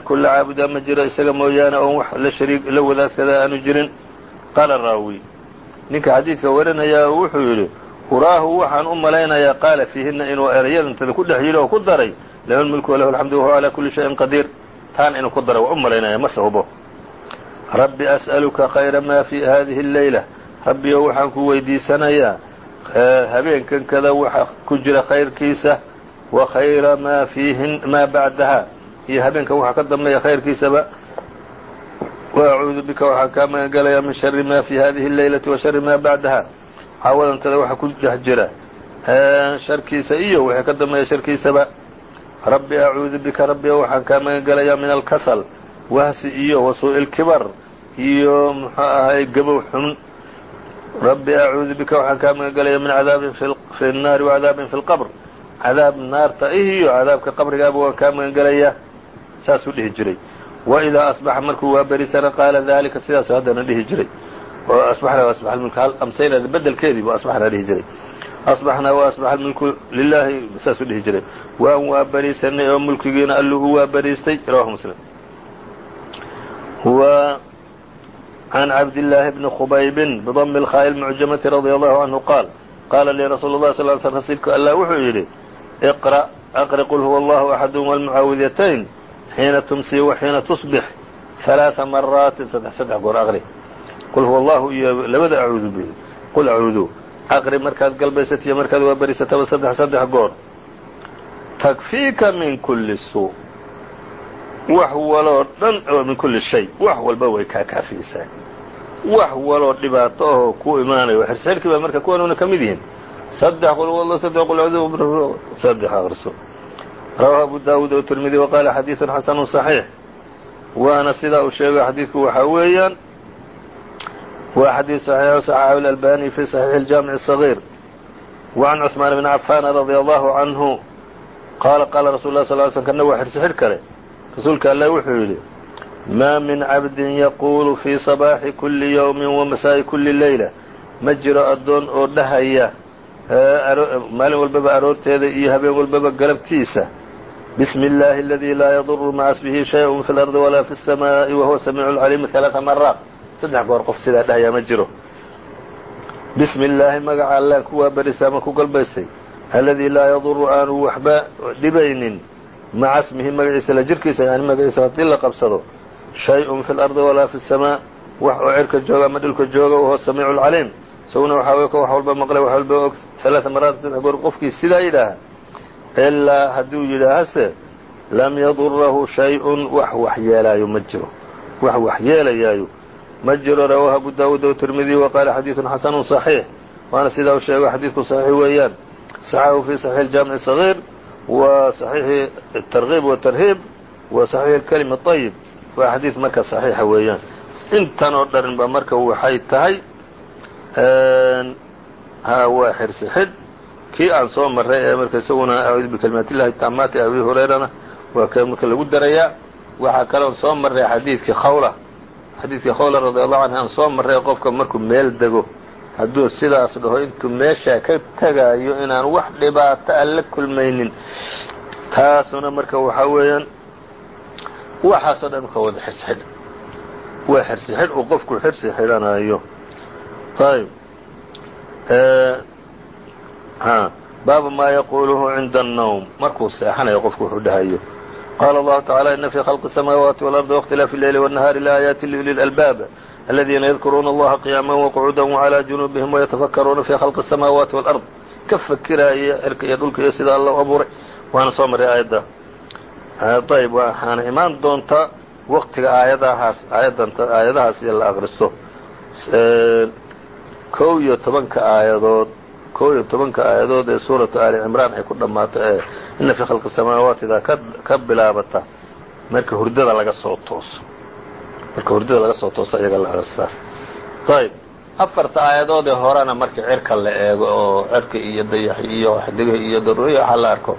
Speaker 1: kula caabudaa ma jiro isaga mooyaane oon wax la wadaagsada aanu jirin. Qaala raawi. Ninka xadiidka warinayaa wuxuu yidhi uraahu waxaan u malaynayaa qaala fiihina inuu erayadantada ku dhex yidhi oo ku daray. Lahu lmulku walahu alxamdu wahuwa calaa kulli shayin qadiir. Taan inuu ku daray waa u malaynaya mase hubo rabbi as'aluka khayra ma fi hadihi اleyla rabbiyo waxaan ku weydiisanayaa habeenkan kada waxa ku jira khayrkiisa wa khayra ma fiihin maa bacdaha iyo habeenka waxa ka dambeeya khayrkiisaba وأcuudu bika waxaan kaa magan gelayaa min shari ma fi hadihi الleylati wa shari ma bacdaha caawadantada waxa ku dhex jira sharkiisa iyo wixii ka dambeeya sharkiisaba rabbi acuudu bika rabbi waxaan kaa magan gelayaa min alkasal wahsi iyo wasuuءi اlkibar iyo muxuu ahay gabow xun rabbi acuudu bika waxaan kaa magan gelayaa min cadaabin fi الnaari وcadaabin fi اlqbr cadaab naarta iyo cadaabka qabrigaaba waan kaa magan gelayaa saasuu dhihi jiray wإidaa asbaxa markuu waa berisana qaala dalika sidaasu haddana dhihi jiray oo asbaxna asbax mulk hal amsayna bedelkeedii bu asbaxna dhihi jiray asbaxnaa wa asbaxa almulku lilaahi saasuu dhihi jiray waan waa beriisanay oo mulkigiina alluhu waa beriistay rawahu muslim wa can cabdillaahi bni khubaybin bidami اlkhaa'i lmucjamati radia allahu canhu qaal qaala lii rasuulu lah sal sl rasiilku allah wuxuu yidhi iqra aqri qul huwa allahu axadu wاlmucaawidyatayn xiina tumsi wa xiina tusbix ثalaaثa maraatin saddex saddex goor aqri qul huwa allahu iyo labada acuudu b qul acuudu aqri markaad galbaysatiyo markaad waa berisataba saddex saddex goor takfiika min kuli suu wax waloo dhan oo min kuli shay wax walba way kaa kaafiyeysaa wax waloo dhibaato ahoo ku imaanayo xirseelkii baa marka kuwanuna ka mid yihiin saddex qul huwa allah saddex qul acuudu saddex aqriso rawahu abu daawuud o tirmidi wa qaala xadiidun xasanu صaxiix waana sidaa uu sheegay xadiidku waxaa weeyaan waa xadiid صaxiixo صaxaxahu اlalbani fi صaxiixi اljaamiع الصaغيir وعan cثmaan bni cafaana radي allahu canhu qaala qaala rasul lah sal sl kana waa xirsi xidh kale rasuulka allah wuxuu yidhi maa min cabdin yaquulu fii sabaaxi kulli yowmin wa masaa'i kulli leyla ma jiro addoon oo dhahaya maalin walbaba aroorteeda iyo habeen walbaba galabtiisa. Bismi illaahi aladii laa yaduru maca ismihi shay-un fi lardi walaa fi samaa'i wahuwa samiicu lcaliim halaaa maraat saddex goor qof sidaa dhahaya ma jiro. Bismi illaahi magaca allaan ku waabarisay ama ku galbaysay. Aladii laa yaduru aanu waxba dhibaynin maca smihi magaciisa la jirkiisa yani magaciisa haddii la qabsado shay-un fi اlardi walaa fi الsamaa wax oo cirka jooga ama dhulka jooga wahuwa samiicu اlcaliim isaguna waxaa wey ka wax walba maqlay wax walba og alaaa maraat saddex goor qofkii sidaa yidhaaha ilaa hadduu yidhaahase lam yadurahu shay-un wax waxyeelaayo ma jiro wax waxyeelayaayo ma jiro rawaahu abu daawuud wtirmidiy wa qaala xadiidun xasanu صaxiix waana sidaa u sheego xadiidku صaxiix weeyaan صaxaxu fi صaxiix اjaamic صaغيir wa صaxiixi الtarغib wالtarhiib wa صaxiix اkalimi الطayib waa xadiid marka صaxiixa weeyaan intan oo dharin ba marka waxay tahay waa xirsi xidh kii aan soo maray ee marka isaguna acuudu bikalimaat illahi taamaati abi hurayrana waa ka marka lagu darayaa waxaa kaloon soo maray xadiidkii khawla xadiidkii khawla radi allahu canhu aan soo maray qofka markuu meel dego hadduu sidaas dhaho intuu meeshaa ka tegaayo inaan wax dhibaato aan la kulmaynin taasuna marka waxaa weeyaan waxaasoo dhan ka wada xirsi xidh waa xirsi xidh uu qofku xirsi xidhanayo ayb baabu ma yaquluhu cinda الnowm markuu seexanayo qofku wuxuu dhahayo qala اllahu tacala ina fii khalqi الsamaawaati wاlardi waاkhtilaafi اleyli wالnahaari laaayaati liuli اlalbaab aladiina yadkuruuna allaha qiyaama waqcuuda wcalى junuubihim wayatafakaruuna fii khalqi الsamaawaati wاlard ka fakiraaya cirka iyo dhulka iyo sida alla u abuuray waana soo maray aayadda ayb waxaana imaan doontaa waqtiga aayadahaas aayadahaas la akristo kow iyo tobanka aayadood kow iyo tobanka aayadood ee suuratu aali cimraan ay ku dhammaato ee ina fii khalqi samaawaatidaa ka bilaabata marka hurdada laga soo tooso marka hurdada laga soo tooso iyaga la akhristaa ayb afarta aayadood ee horena marka cirka la eego oo cirka iyo dayaxi iyo xdigihi iyo daruurihi waxa la arko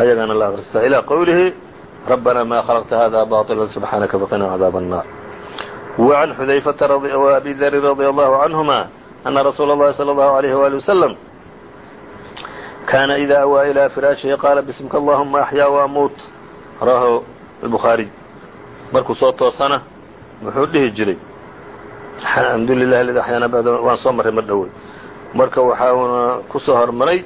Speaker 1: ayagana la akhristaa ilaa qowlihi rabbana ma khalaqta hada baطila subxaanaka faqina cadaab الnar وعn xudayfةa وabi dri radي allahu canهuma أna rasuula الlahi slى الlahu عalيh wali وsلم kaana إida awaa ilىa firaashihi qaala bsmka اllahuma أxyaa وamuut rawahu الbukhaariي markuu soo toosana wuxuu dhihi jiray xamdu lilahi aladi axyaana bada waan soo marray mar dhowey marka waxauna ku soo hormaray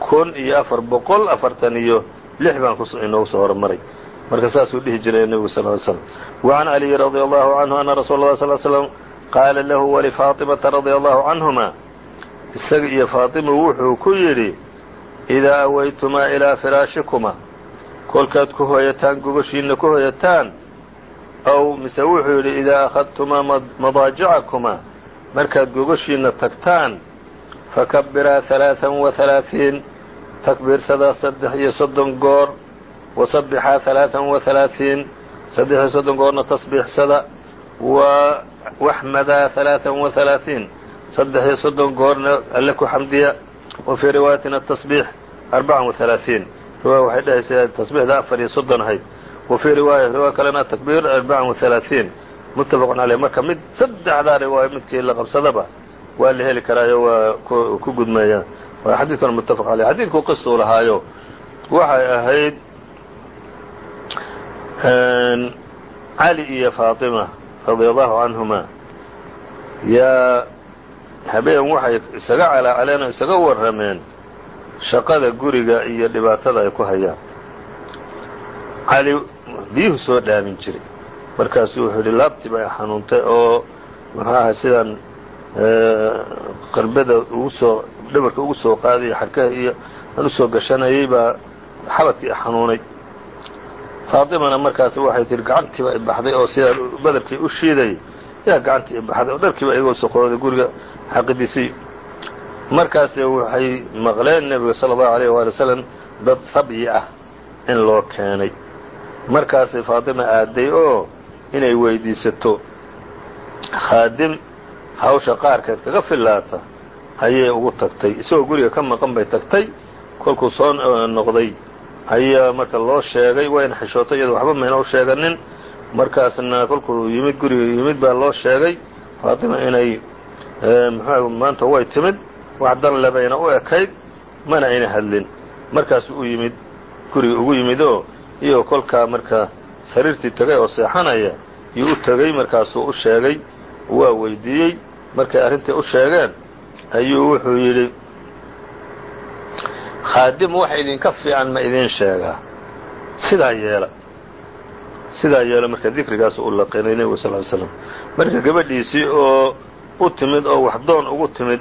Speaker 1: kun iyo afar boqol afartan iyo lix baan inoogu soo hormaray. Marka saasuu dhihi jiray nebigu sal ly slm wacan caliyi radia allahu canhu ana rasuula allah sal slam qaala lahu walifaatimata radia allahu canhuma isaga iyo faatimu wuxuu ku yidhi idaa awaytumaa ilaa firaashikuma kolkaad ku hoyataan gogoshiinna ku hoyataan ow mise wuxuu yidhi idaa akhadtumaa madaajicakumaa markaad gogoshiina tagtaan fakabiraa ثalaaثa وaثalaaثiin takbiirsadaa saddex iyo soddon goor wasabixaa ثalaaثa وaثalaaثiin saddex iyo soddon goorna tasbiixsada waxmadaa ثalaaثa وaثalaaثiin saddex iyo soddon goorna alle ku xamdiya wa fii riwaayatin atasbiix arbacan وaثalaaثiin riwaaya waxay dhahaysaa tasbiixda afar iyo soddon ahayd wa fii riwaaya riwaaya kalena takbiir arbacan وaثalaaثiin muttafaqun caleyh marka mid saddexdaa riwaaya midkii la qabsadaba waa la heli karaayo waa ku gudmaya waa xadiidkuna muttafaq caleyh xadiidku qisuu lahaayo waxay ahayd cali iyo faaطima radia allahu canhuma yaa habeen waxay isaga calaacaleen oo isaga warrameen shaqada guriga iyo dhibaatada ay ku hayaan cali biyuhu soo dhaamin jiray. Markaasuu wuxuu yidhi laabtii ba ay xanuuntay oo muxuu ahay sidaan qarbada ugu dhabarka ugu soo qaadaya xarkaha iyo aan u gashanayay baa xabadkii xanuunay. Faatimana markaas waxay tihi gacantiiba i baxday oo sidaa badarkii u yaa gacantii i baxday oo dharkiiba igoo soqooday guriga xaqidiisii markaase waxay maqleen nebiga sala allahu alayh waali wasalam dad sabyi ah in loo keenay markaasay faatima aaday oo inay weydiisato. Khaadim hawsha qaarkeed kaga fillaata. Ayay ugu tagtay. Isagoo guriga ka maqan bay tagtay. Kolkuu soo noqday. Ayaa marka loo sheegay wayna xishootay iyado waxba mayna u sheeganin. Markaasna kolkuu yimid guriga yimid baa loo sheegay. Faatima inay muxuu maanta way timid. Wax dan lebayna u ekayd mana ayna hadlin. Markaasuu u yimid guriga ugu yimid oo iyagoo kolkaa marka sariirtii tegay oo seexanaya yuu u tegey markaasuu u sheegay waa weydiiyey. Markay arrintii u sheegeen ayuu wuxuu yidhi khaadim wax idinka fiican ma idin sheegaa. Sidaa yeela sidaa yeela marka dikrigaas u laqinay nebigu sal ly slam marka gabadhiisii oo u timid oo wax doon ugu timid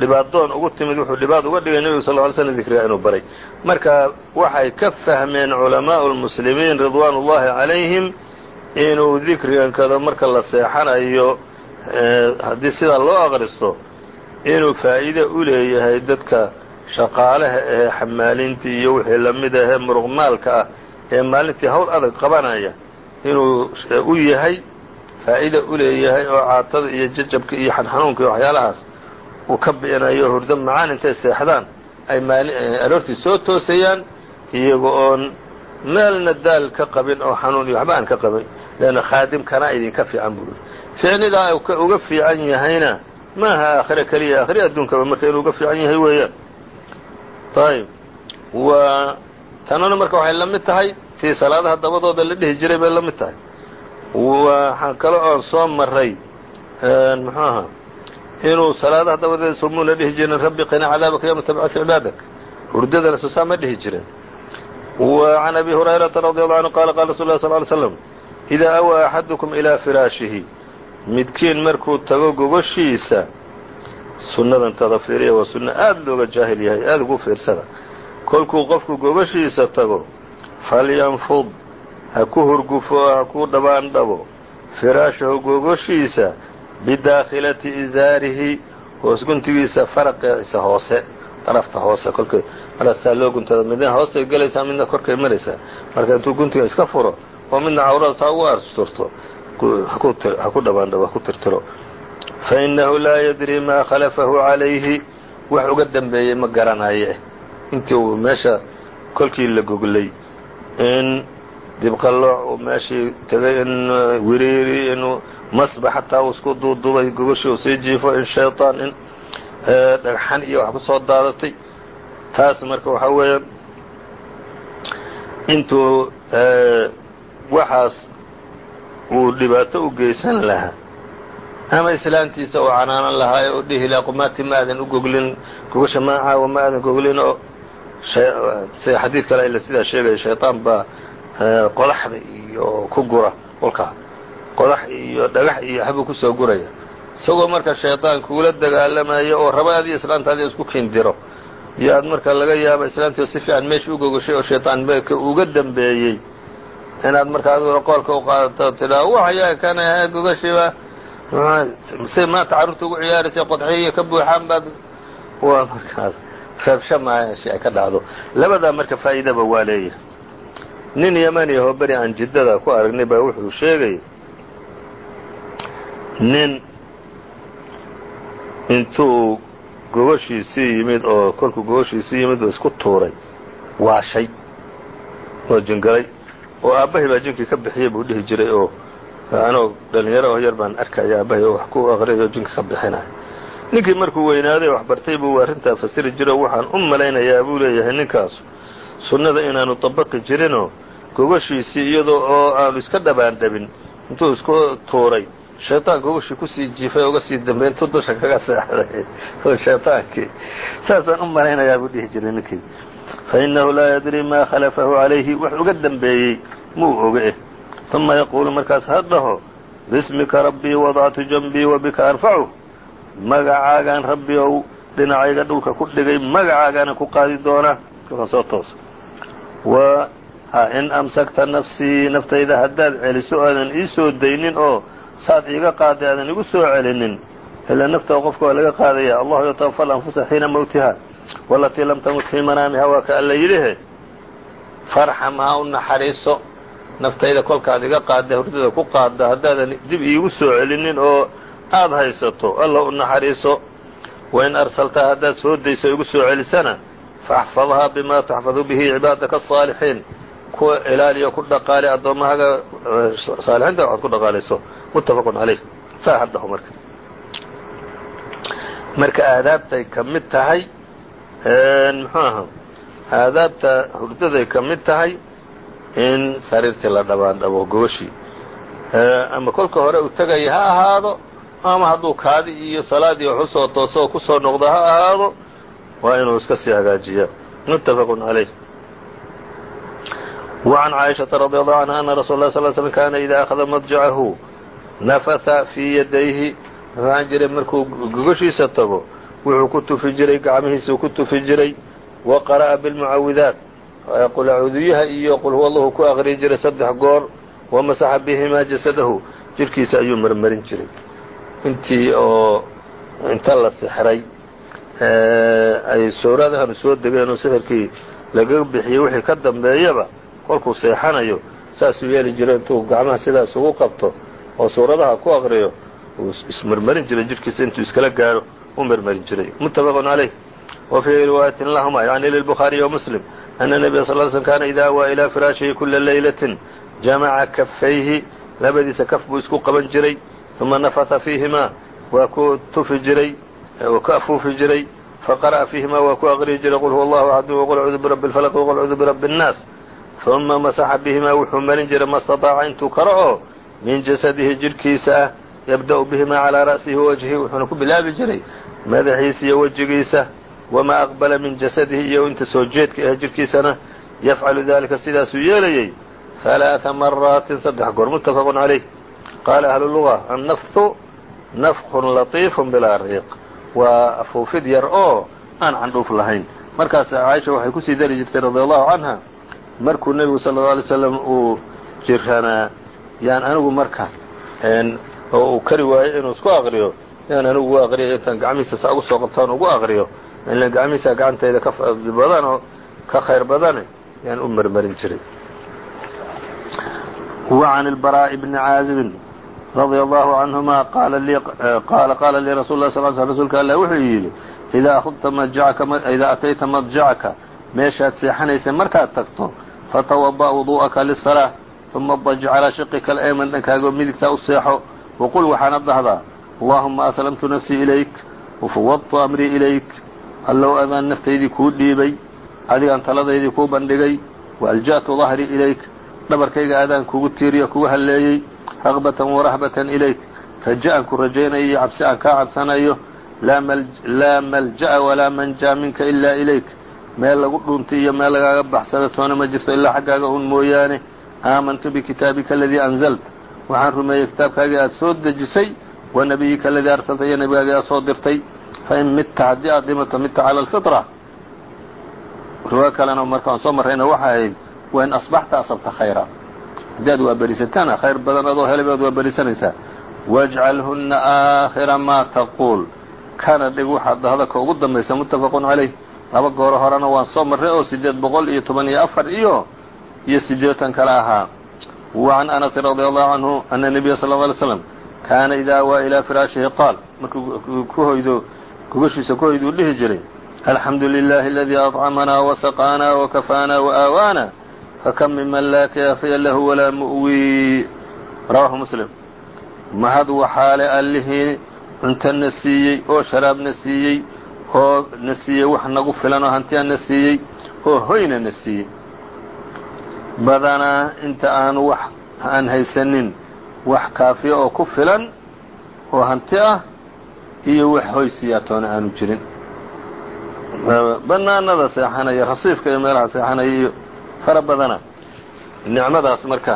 Speaker 1: dhibaad doon ugu timid wuxuu dhibaad uga dhigay nebigu sal ly slm dikrigaa inuu baray. Marka waxay ka fahmeen culamaa'u lmuslimiin ridwaan ullahi calayhim inuu dikrigan kado marka la seexanayo haddii sidaa loo aqristo inuu faa'iide u leeyahay dadka shaqaalaha ee xamaalintii iyo wixii la mid ahee muruqmaalka ah ee maalintii hawl adag qabanaya inuu u yahay faa'iida u leeyahay oo caatada iyo jajabka iyo xanxanuunka iyo waxyaalahaas uu ka bi'inayo hurdo macaan intay seexdaan ay maali aroortii soo toosayaan iyaga oon meelna daal ka qabin oo xanuun iyo waxba aan ka qabin leanna khaadimkanaa idinka fiican buu yidhi. Ficnidaa uga fiican yahayna maaha aakhire keliya aakhire adduunkaba marka inuu uga fiican yahay weeyaan. Ayb wa tanuna marka waxay la mid tahay tii salaadaha dabadooda la dhihi jiray bay la mid tahay. Waxaan kale oon soo maray muxuu ahaa inuu salaadaha dabadeeda sumuu la dhihi jirin rabbi qina cadaabaka yawma tabcad cibaadak hurdadana susaa ma dhihi jiren wa can abi hurayrata radi allahu anhu qala qala rasul sal ly slam idaa awaa axadukum ilaa firaashihi. Midkiin markuu tago gogoshiisa sunnadan tadafiiriya waa sunno aada looga jaahil yahay aada ugu fiirsada. Kolkuu qofku gogoshiisa tago falyanfud ha ku hurgufo ha ku dhabaandhabo firaashahu gogoshiisa bidaakhilati izaarihi hoos guntigiisa faraqiisa hoose darafta hoose kolkay markaasaa loo guntada midna hoostay gelaysaa midna korkay maraysaa. Marka intuu guntiga iska furo oo midna cawrada saa ugu asturto ha ku dhabaandhabo ha ku tirtiro. Fainahu laa yadri maa khalafahu calayhi wax uga dembeeyey ma garanaye intii uu meesha kolkii la goglay in dibqallooc uu meeshii tegay in wiriiri inuu masba xataa uu isku duudubay gogoshii uu sii jiifo in shayطaan in dhagxan iyo wax ku soo daadatay. Taas marka waxaa weeya intuu waxaas uu dhibaato u geysan lahaa ama islaantiisa uu canaanan lahaayo oo dhihi laha qumaati ma aadan u goglin? Gogosha ma caawa ma aadan goglin? oo sida xadiid kale ila sidaa sheegaya shayطaan baa qodaxda iyo ku gura kolkaa qodax iyo dhagax iyo waxbuu ku soo guraya. Isagoo marka shayطaan kuula dagaalamayo oo raba adiyo islaantaadi isku kindiro iyo aad marka laga yaaba islaantii si fiican meesha u gogoshay oo shayطaan meelka uga dambeeyey inaad marka adiguna qoolka u qaadato tidhaa waxyaa kana gogashiba say maanta carruurta ugu ciyaaraysay qodxiya ka buuxaan baad. Waa markaas reebsha maashi ay ka dhacdo. Labadaa marka faa'iidaba waa leeyahay. Nin yamani ahoo beri aan jiddada ku aragnay baa wuxuu sheegay nin intuu gogoshiisii yimid oo kolkuu gogoshiisii yimid uu isku tuuray waashay oo jingalay oo aabbahay baa jinkii ka bixiyey buu dhihi jiray oo anoo dhalinyaro oo yar baan arkaya aabbahay oo wax ku aqriyay oo jinka ka bixinaya ninkii markuu weynaaday wax bartay buu arrintaa fasiri jiro waxaan u malaynayaa buu leeyahay ninkaas. Sunnada inaanu dabaqi jirinoo gogoshiisii iyadoo oo aanu iska dhabaandhabin intuu isku tuuray shayطaan gogoshii ku sii jiifay oga sii dambeey intuu dusha kaga seexday oo shayطaankii saasaan u malaynayaa buu dhihi jiray ninkii fainahu laa yadri maa khalafahu calayhi wax uga dembeeyey muu oge uma yaquulu markaas ha dhaho bismika rabbii wadactu janbii wabika arfacu magacaagaan rabbi ow dhinacayga dhulka ku dhigay magacaagaana ku qaadi doonaa kolkaan soo toosa wa in amsakta nafsii naftayda haddaad celiso aadan ii soo daynin oo saad iiga qaaday aadan igu soo celinin ilaa nafta qofka waa laga qaadaya. Allahu yatawafa alanfusa xiina mowtiha walatii lam tamut fii manaamiha waa ka alla yidhihe farxam ha u naxariiso. Naftayda kolkaad iga qaadda hurdada ku qaadda haddaadan dib iigu soo celinin oo aad haysato alla u naxariiso. Wain arsaltaha haddaad soo dayso igu soo celisana faxfadhaa bima taxfadu bihi cibaadaka asaalixiin kuwa ilaaliyo ku dhaqaale addoommahaaga eh, saalixiinta waxaad ku dhaqaalayso muttafaqun calayh saa hadhaho marka. Marka aadaabtay ka mid tahay muxuu aha? Aadaabta hurdaday ka mid tahay in sariirtii la dhabaandhabo gobashii eh, ama kolka hore uu tegaya ha ahaado ama hadduu kaadi iyo salaadii waxusoo tooso oo ku soo noqdo ha ahaado waa inuu iska sii hagaajiya muttafaqun calayh. وعن عائشة رضي الله عنها أن رsuل الله صل ل سلم كان إذا أخذa مضجعه نفث في يديه waxaan jiray markuu gogoshiisa tago wuxuu ku tufi jiray gacmihiisuu ku tufi jiray wa qara'a bilmucawidaat qul acuudiyaha iyo qul huwa allahu ku aqriyi jiray saddex goor wamasaxa bihimaa jasadahu jirhkiisa ayuu marmarin jiray intii oo inta la sixray ay suuradahan soo degeen oo sixirkii laga bixiyey wixii ka dambeeyaba kolkuu seexanayo saasuu yeeli jiray intuu gacmaha sidaas ugu qabto oo suuradaha ku aqriyo uu ismarmarin jiray jidhkiisa intuu iskala gaadho u marmarin jiray. Muttafaqun calayh wa fii riwaayatin lahuma yani lilbukhaariyi wa muslim ana nebiya sal l slm ida awaa ilaa firaashihi kula leylatin jamaca kafayhi labadiisa kaf buu isku qaban jiray uma nafata fiihimaa waa ku tufi jiray oo ku afuufi jiray faqara'a fiihimaa waa ku aqriyi jiray qul huwa allahu axad waqul acuudu birabbi اlfalaq waqul acuudu birabbi اnnaas uma masaxa bihimaa wuxuu marin jiray ma staطaaca intuu karo oo min jasadihi jidhkiisa ah yabda'u bihimaa calىa ra'sihi wawajhihi wuxuuna ku bilaabi jiray madaxiisa iyo wejigiisa wamaa aqbala min jasadihi iyo inta soo jeedka ah jidhkiisana yafcalu dalika sidaasuu yeelayay ثaلaaثa maraatin saddex goor mutafaq عalayh qaala ahlu luga annafhu nafkun latiif bilaa riiq waa afuufid yar oo aan candhuuf lahayn markaas caaisha waxay kusii dari jirtay radi allahu canha markuu nebigu sala اlه alay slam uu jiranaa yaan anigu marka oo uu kari waayo inuu isku aqriyo yaan anigu ugu aqriyo intaan gacmihiisa saa ugu soo qabtaan ugu aqriyo ila gacmihiisa gacantayda ka fadli badan oo ka khayr badane yaan u marmarin jiray وعن البراء بن عاaزب رضي الله عنهما qاala qاala lii رsuل اه صل ل rsulka all wuxuu yidhi إdaa أتayta madjacka meeshaad seexanaysa markaad tagto fatوضأ وضوءka للصلاة ثuma اضج عalىa شhقka الأيمن dhankaagoo midigtaa u seexo وqل waxaana dhahdaa اللهuma أسلمtu نفسي إليك وفوضtu أمري إليك allow adaan naftaydii kuu dhiibay adigaan taladaydii kuu bandhigay وألجأtu ظهري إليك dhabarkayga aadaan kugu tiiriyo kugu halleeyey raqbatan warahbatan ilayk raja aan ku rajaynayo iyo cabsi aan kaa cabsanayo laa malja'a walaa manjaa minka ilaa ilayk meel lagu dhuuntay iyo meel lagaaga baxsada ma jirto ilaa xaggaaga un mooyaane. Aamantu bikitaabika aladii anzalt. Waxaan rumeeyey kitaabkaagii aad soo dejisay wa nabiyika aladii arsalta iyo nebigaagii aad soo dirtay. Fain midta haddii aad dhimato midta cala alfitra riwaayo kalena markaan soo marrayna waxa ahayd wain asbaxta asabta khayra. Haddii aad waaberisataana khayr badan adoo helay baad waaberisanaysaa wajcalhunna aakhira maa taquul. Kana dhig waxaad dhahda ka ugu dambaysa muttafaqun calayh laba gooro horena waan soo marray oo siddeed boqol iyo toban iyo afar iyo iyo siddeetan kale ahaa. Can anasin radi allahu canhu ana nebiya sal lla alay slam kaana idaa awaa ilaa firaashihi qaal. Markuu ku hoydo gogashiisa ku hoyduu dhihi jiray alxamdu lilahi aladii aطcamanaa wasaqaanaa wakafaanaa waaawaana fakam miman laa kaafiya lahu walaa mu'wii rawaahu muslim. Mahad waxaale allihii cunto na siiyey oo sharaab na siiyey oo na siiyey wax nagu filan oo hantiya na siiyey oo hoyna na siiyey badanaa inta aanu wax aan haysanin wax kaafiya oo ku filan oo hanti ah iyo wax hoy siyaatoona aanu jirin banaanada seexanaya rasiifka iyo meelaha seexanaya iyo fara badana nicmadaas marka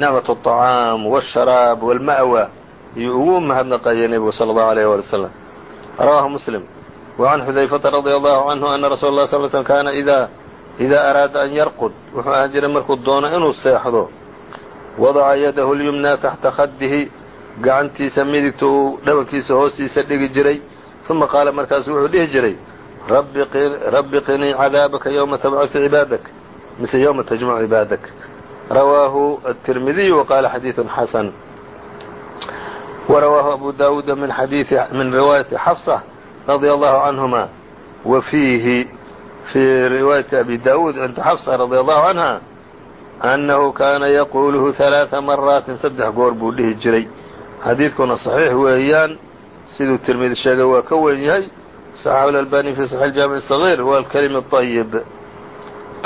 Speaker 1: nicmaة الطعاam والsharaab والma'wa iyuu ugu mahadnaqaya nebigu salى الlaه عalيه wali wsلم rawaahu muslim وعan xudayfata radي allahu canhu ana rasuula اlah sl slm kaana إida araada an yarqud wuxuu ahaan jiray markuu doono inuu seexdo wadaca yadahu اlyumnaa taxta khadihi gacantiisa midigta uu dhabankiisa hoostiisa dhigi jiray ثuma qaala markaasu wuxuu dhihi jiray rabbi qinii cadaabaka ywma tabcaثu cibaadak mise ywma tajmacu cibaadak rawaahu التirmidiy وqaala xadiiث xasan وrawaahu abu dawuuda min riwaayaةi xafصة radي allahu canهuma wa fiihi fii riwaayaةi abi dawuud cinda xafصة radي allahu canha أnnahu kaana yaquuluhu ثaلaaثa maraatin saddex goor buu dhihi jiray xadiidkuna صaxiix weeyaan siduu tirmidi sheegay waa ka weyn yahay صaxaxu اأlbani fi صaxiح الjaamiع الصغيir wاlkalimi الطayib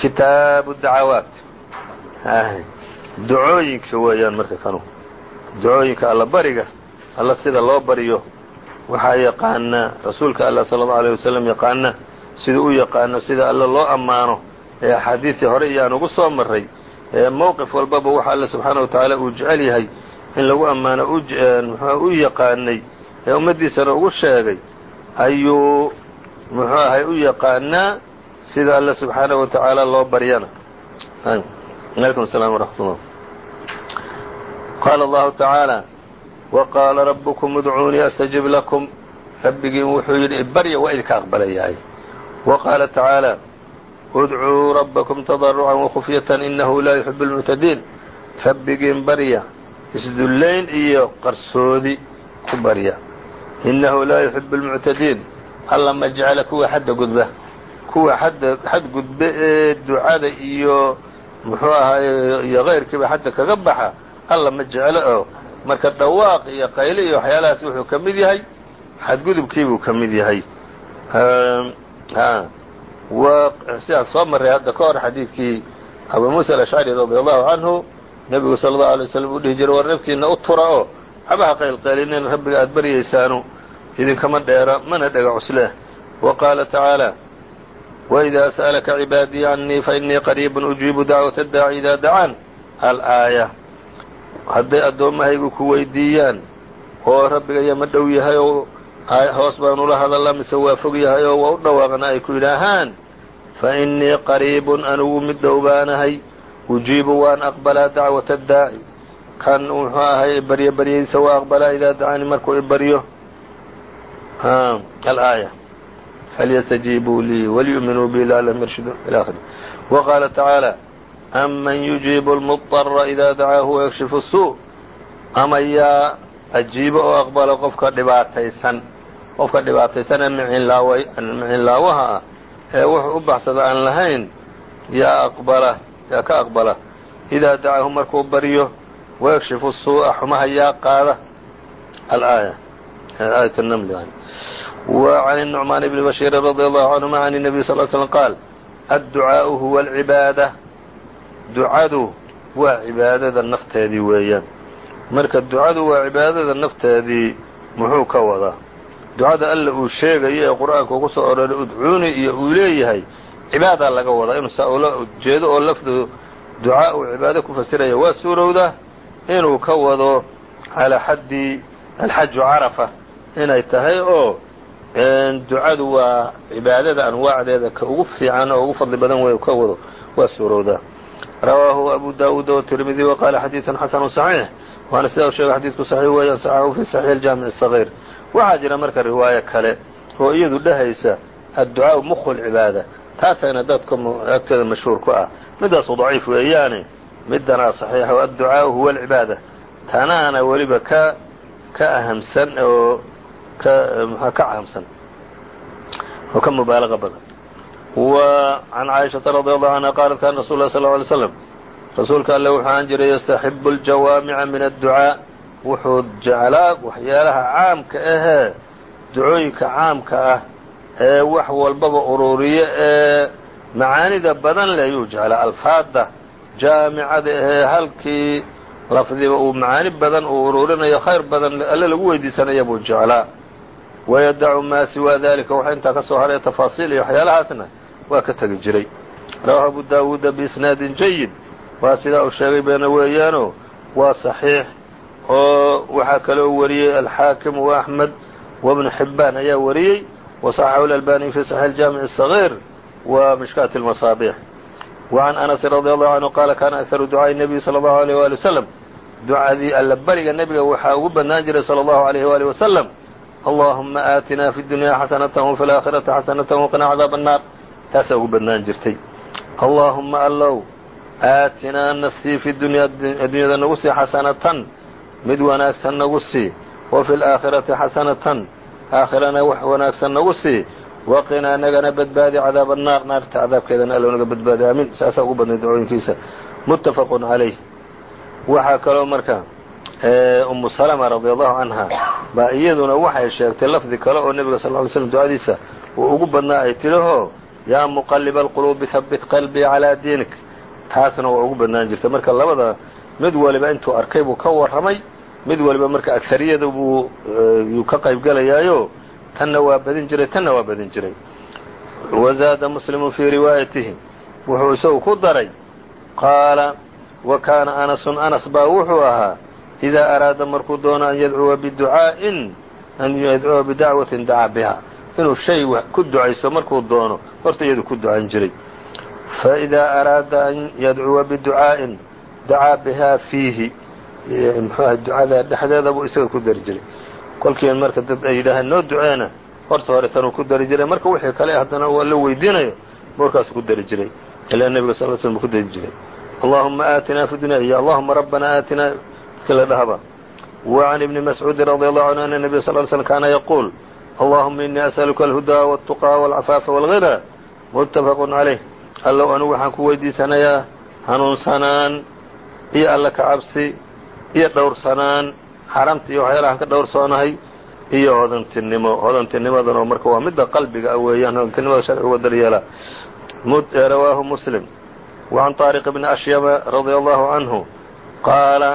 Speaker 1: kitaabu dacawaat ducooyinka weeyaan marka kanu ducooyinka alla bariga alla sida loo baryo waxaa yaqaana rasuulka allah sala allau alيyه wasalam yaqaana sida u yaqaano sida alle loo ammaano ee axaadiidtii hore iyo aan ugu soo marray ee mowqif walbaba waxa alle subxaana wa tacaala uu jecel yahay in lagu ammaano muxua u yaqaanay ee ummaddiisana ugu sheegay ayuu muxuu ahay u yaqaanaa sida alle subxaana wa tacaala loo baryana. Alaykum salam waraxmat qaala allahu tacaala waqaala rabbukum idcuunii astajib lakum. Rabbigiin wuxuu yidhi ibarya waa idinka aqbalayahay wa qaala tacaala udcuu rabbakum tadarrucan wakhufyatan innahu laa yuxibu lmuctadiin rabbigiin barya isdullayn iyo qarsoodi ku barya. Innahu laa yuxibu lmuctadiin alla ma jecla kuwa xadda gudba. Kuwa xadda xadgudbe ee ducada iyo muxuu ahaaye iyo kayrkiiba xadda kaga baxa alla ma jeclo oo marka dhawaaq iyo qayle iyo waxyaalahaas wuxuu ka mid yahay xadgudubkiibuu ka mid yahay sidaan soo marray hadda ka hor xadiidkii abu muuسى الأشcري radي allahu canhu nebigu salى الlaه عalيه waslm uu dhihi jiray war naftiina u tura oo xabaha qaylqaylinin rabbiga aad baryaysaanu idinkama dheera mana dhega cusleh وqaala tacaalى وإida sألka cibaadii عanii faإnii qariib ujiibu dacwaة الdaaci إida dacaan alآaية hadday addoommahaygu ku weydiiyaan oo rabbigaya ma dhow yahay oo hoos baan ula hadallaa mise waa fog yahay oo waa u dhawaaqna ay ku yidhaahaan fa innii qariibun anigu mid dhow baanahay ujiibu waan aqbalaa dacwata addaaci kan wuxuu ahay baryo baryaysa waa aqbalaa idaa dacaani markuu ibaryo alaaya falyastajiibuu lii waliyu'minuu bi laclahum yarshuduun ila akhiri wa qaala tacaala أمن يuجيب المضطر إذا dacاaه ويكشhiف السوء ama yaa ajiibo oo aqbala qofka dhibaataysan qofka dhibaataysan ee micinlaawaha ah ee wuxuu u baxsada aan lahayn yaa aqbala yaa ka aqbala إidaa dacaahu markuu baryo ويكشhifu السuuءa xumaha yaa qaada الآية آية النمل يعني وعن النعمان بن بشير رضي الله عنهما عن النبي صلى اه عليه وسلم قال الدعاء هو العباadة ducadu waa cibaadada nafteedii weeyaan. Marka ducadu waa cibaadada nafteedii muxuu ka wadaa? Ducada alla uu sheegayo ee qur'aanka ugu soo ororay udcuuni iyo uu leeyahay cibaadaa laga wadaa. Inuu saa ula jeedo oo lafdu ducaa uu cibaado ku fasiraya waa suurowda inuu ka wado calaa xaddi alxaju carafa inay tahay oo ducadu waa cibaadada anwaacdeeda ka ugu fiican oo ugu fadli badan wey ka wado. Waa suurowdaa rawaahu abu daawuud wtirmidi waqaala xadiiثun xasanu صaxiix waana sidaa u sheegay xadiidku saxiix weeyaan saxaxu fi saxiix اjaamic الصaغيir waxaa jira marka riwaayo kale oo iyadu dhehaysa adducaaءu mukhu lcibaada taasayna dadka agteeda mashhuur ku ah midaasu daciif weeyaane midanaa صaxiixa o adducaaءu huwa اlcibaada tanaana weliba ka ka ahamsan oo ka mxua ka caamsan oo ka mubaalaqa badan وعن cائشhaةa رضي الله عنها qالت kاna رsul اه صلى اه عليه وسلم rasuulka alle wuxuu ahaan jiray يstaحب الجawاamica min الduعاء wuxuu jeclaa waxyaalaha caamka ahee ducooyinka caamka ah ee wax walbaba ururiye ee macaanida badan leh yuu jeclaa alfaada jaamicada ahee halkii lafdiba uu macaani badan uu ururinayo khayr badan alle lagu weydiisanaya buu jeclaa wayadacu maa siwaa dalika waxa intaa ka soo haray tafaasiil iyo waxyaalahaasna waa ka tegi jiray rawahu abu daawuuda biisnaadin jayid waa sidaa uu sheegay beena weeyaano waa صaxiix oo waxaa kaloo wariyey alxaakim وaxmed وbnu xibaan ayaa wariyey وصaxaxu اlalbani fi صaxiix اjaamiع الصغيir wa mishkaat الmaصaabix وعan anas radي allahu canhu qaala kana akharu ducaaءi الnabiy salى اllahu عalيه wali waslm ducadii alla bariga nebiga waxaa ugu badnaan jiray salى اllahu عalيh wali waslm allahuma aatina fi اdunya xasanaة وfi اlآakhiraةi xasanaة وqina cadaab الnaar taasaa ugu badnaan jirtay. Allaahuma allow aatinaa nasii fi dunya addunyada nagu sii xasanatan mid wanaagsan nagu sii wa fi laakhirati xasanatan aakhirana wax wanaagsan nagu sii waqinaa nagana badbaadi cadaab annaar naarta cadaabkeedana allow naga badbaadi aamin saasaa ugu badnay dacooyinkiisa muttafaqun calayh. Waxaa kaloo marka umu salama radi allahu canha baa iyaduna waxay sheegtay lafdi kale oo nebiga sal ly slm ducadiisa uu ugu badnaa ay tidhahoo yaa muqaliba alquluubi habbit qalbii calaa diinik taasna waa ugu badnaan jirtay marka labada mid waliba intuu arkay buu ka warramay mid waliba marka agariyada buu yuu ka qayb gelayaayo tanna waa badin jiray tanna waa badin jiray. Wazaada muslimu fii riwaayatihi. Wuxuu isagu ku daray qaala wa kaana anasun anas baa wuxuu ahaa idaa araada markuu doono an yadcuwa biducaa'in an yadcuwa bidacwatin dacaa biha inuu shay ku ducayso markuu doono horta iyadu ku ducayn jiray. Faidaa araada an yadcuwa biducaa'in dacaa bihaa fiihi. Ducada dhexdeeda buu isaga ku dari jiray. Kolkiin marka dad ay yidhaahaan noo duceena. Horta hore tanuu ku dari jiray. Marka wixii kale haddana waa la weydiinayo boorkaasu ku dari jiray. Ilaa nebiga sal l slm ku dari jiray. Allahuma aatinaa fi dunya iyo allahuma rabbana aatinaa. Dadka la dhahaba. Wa can ibni mascuudin radi allahu canhu ana nebiya sal l slm kaana yaquul allahuma inii asأaluka alhudaa wالtuqىa wاlcafaafa wاlغinى mutafaq عalayh allow anugu waxaan ku weydiisanayaa hanuunsanaan iyo alla ka cabsi iyo dhowrsanaan xaramta iyo waxyaalahaan ka dhowrsoonahay iyo hodantinimo hodantinimadan oo marka waa midda qalbiga a weeyaan hodantinimada sharciga daryeela rawaahu muslim وعan طaariq bni ashyaba radي allahu canhu qaala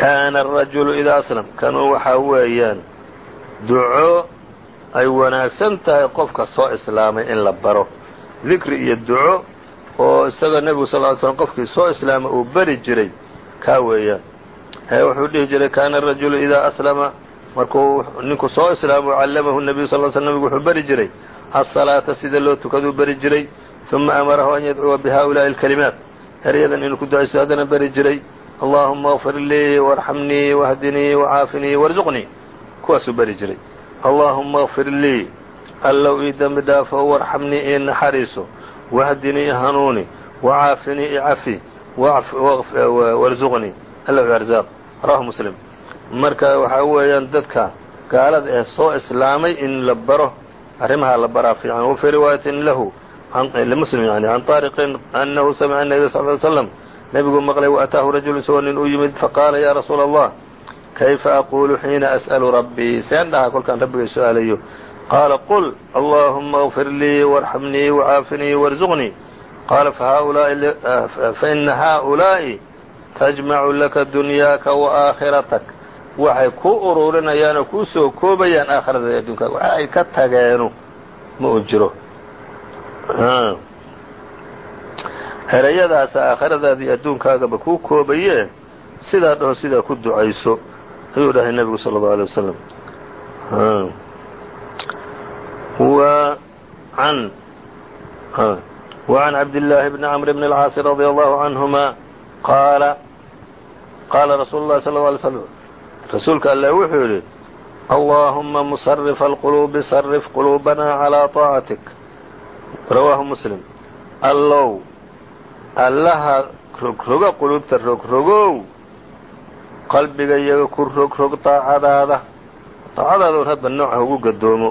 Speaker 1: kaana الrajulu idaa aslam kanuu waxaa weeyaan duco ay wanaagsan tahay qofka soo islaamay in la baro. Dikri iyo duco oo isaga nebigu sal ly slm qofkii soo islaamay uu beri jiray kaa weeyaan. Wuxuu dhihi jiray kaana arajulu idaa aslama markuu ninku soo islaamo callamahu nebiyu sal sl nebigu wuxuu beri jiray. Asalaata sida loo tukaduu beri jiray. Uma amarahu an yadcuwa bihaa'ulaa'i alkalimaat eryadan inuu ku ducayso haddana beri jiray. Allaahuma اغfir lii warxamnii wahdinii wacaafinii warzuqnii kuwaasuu beri jiray allahuma اغfir lii allow ii dembi dhaafo warxamnii ii naxariiso wahdinii i hanuuni wacaafinii i cafi warzuqnii allow i arzaaq rawahu muslim marka waxaa weeyaan dadka gaalada ee soo islaamay in la baro arrimaha la baraa fiican wafii riwaayatin lahu muslim yani can طaariqin anahu samica الnabiy sal ly slam nebigu maqlay waataahu rajulu isagoo nin u yimid faqaala ya rasuula allah kayfa aquulu xiina as'alu rabbii seen dhaha kolkaan rabbigay su-aalayo qaala qul allahuma اغfir lii وarxamnii وcaafinii وarzuqnii qaala faina haaؤulaaءi tajmacu laka dunyaaka وaakhiratak waxay ku ururinayaan oo kuu soo koobayaan aakhirada addunkaaga waxa ay ka tageenu ma uu jiro ereyadaasa aakhiradaada iyo adduunkaagaba kuu koobaye sidaa dhaho sidaa ku ducayso ayuu dhahay nebigu salى الlaه alيه wasalam وعn cabdاللahi بn cمr بn الcاaص رadي الله عanهma qaala qaala rasuul الlahi صلى اه عليه وسلم rasuulka alle wuxuu yidhi allahuma musرف الqلوbi صرف qلوبna عlى طاacaتiك rawaahu msلم allow allaha rogroga qulubta rogrogow qalbiga iyaga ku rogrog daacadaada daacadaada un hadba nooca ugu gadoomo.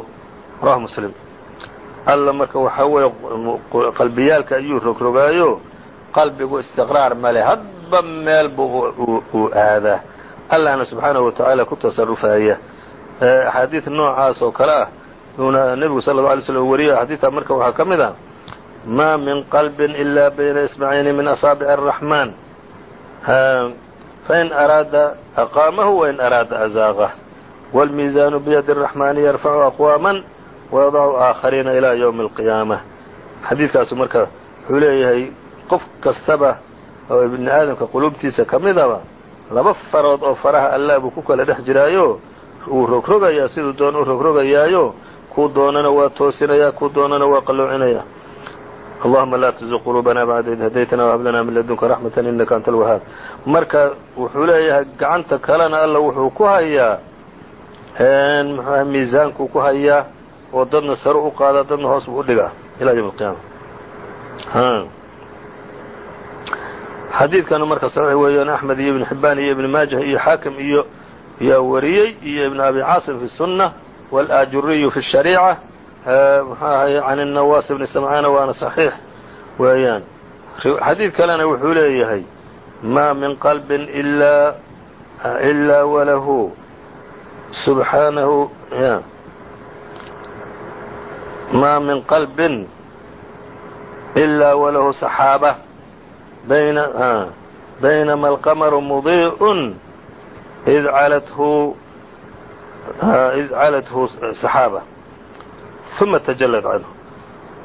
Speaker 1: Rawahu muslim. Alla marka waxaa weeye qalbiyaalka ayuu rogrogaayo qalbigu istiqraar male hadba meel bu uu aadaa. Allahna subxaanahu wa tacaala ku tasarufaya axaadiid noocaas oo kale ah uuna nebigu sala lla alay slm wariyo axaadiidta marka waxaa ka mid ah ma min qalbin ila bayna ismacayni min asaabic الraxmaan fain araada aqaamahu wain araada azaaqah wاlmiizaanu biyadi الraxmaani yarfacu aqwaama wayadacu aakhariina ilaa ywmi اlqiyaama xadiidkaasu marka wuxuu leeyahay qof kastaba oo ibni aadamka qulubtiisa ka midaba laba farood oo faraha allah buu ku kala dhex jiraayo wuu rogrogayaa siduu doon u rogrogayaayo kuu doonana waa toosinayaa kuu doonana waa qalloocinaya allahuma laa tزq qulubana bacda id hadaytana whab lana min ladunka raxmata inaka anta alwahaab marka wuxuu leeyahay gacanta kalena alla wuxuu ku hayaa mxuah miisaankuu ku hayaa oo dadna sare u qaada dadna hoos buu udhigaa ilaa ywm اlqiyaama xadiidkanu marka saxiix weeyaan axmed iyo ibn xibaan iyo ibn maajah iyo xaakim iyo yaa wariyey iyo ibn abi caasim fi الsunة wاlajuriyu fi الshariica mxuu ahay can الnawaas bni samcaana waana صaxiix weeyaan xadiid kalena wuxuu leeyahay ma min qalbin ilaa walahu subxaanahu ma min qalbin ilaa walahu saxaabة baynama alqamaru mudiiءun id calathu id calathu saxaaba uma tajalad canhu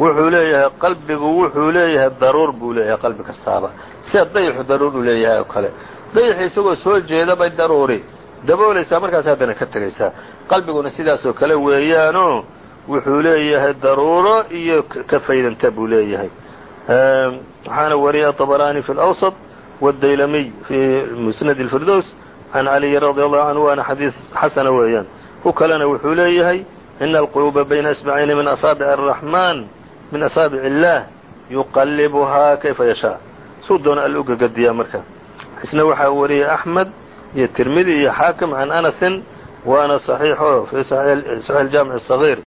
Speaker 1: wuxuu leeyahay qalbigu wuxuu leeyahay daruur buu leeyahay qalbi kastaaba sida dayaxu daruur uu leeyahay oo kale dayaxi isagoo soo jeeda bay daruuri daboolaysaa markaas haddana ka tegaysaa qalbiguna sidaasoo kale weeyaanoo wuxuu leeyahay daruuro iyo ka faydanta buu leeyahay waxaana wariyay aطabaraani fi اlأwsط wالdaylamiy fi musnad الfirdows can caliyi radi allahu canhu waana xadiis xasana weeyaan ku kalena wuxuu leeyahay ina alquluuba bayna asbacayni min asaabic الraxman min asaabic اllah yuqalibuhaa kayfa yashaa suu doona all u gegadiyaa marka isna waxaa wariyay axmed iyo tirmidi iyo xaakim can anasin waana صaxiixo fi saxiix jaamic الصaغيir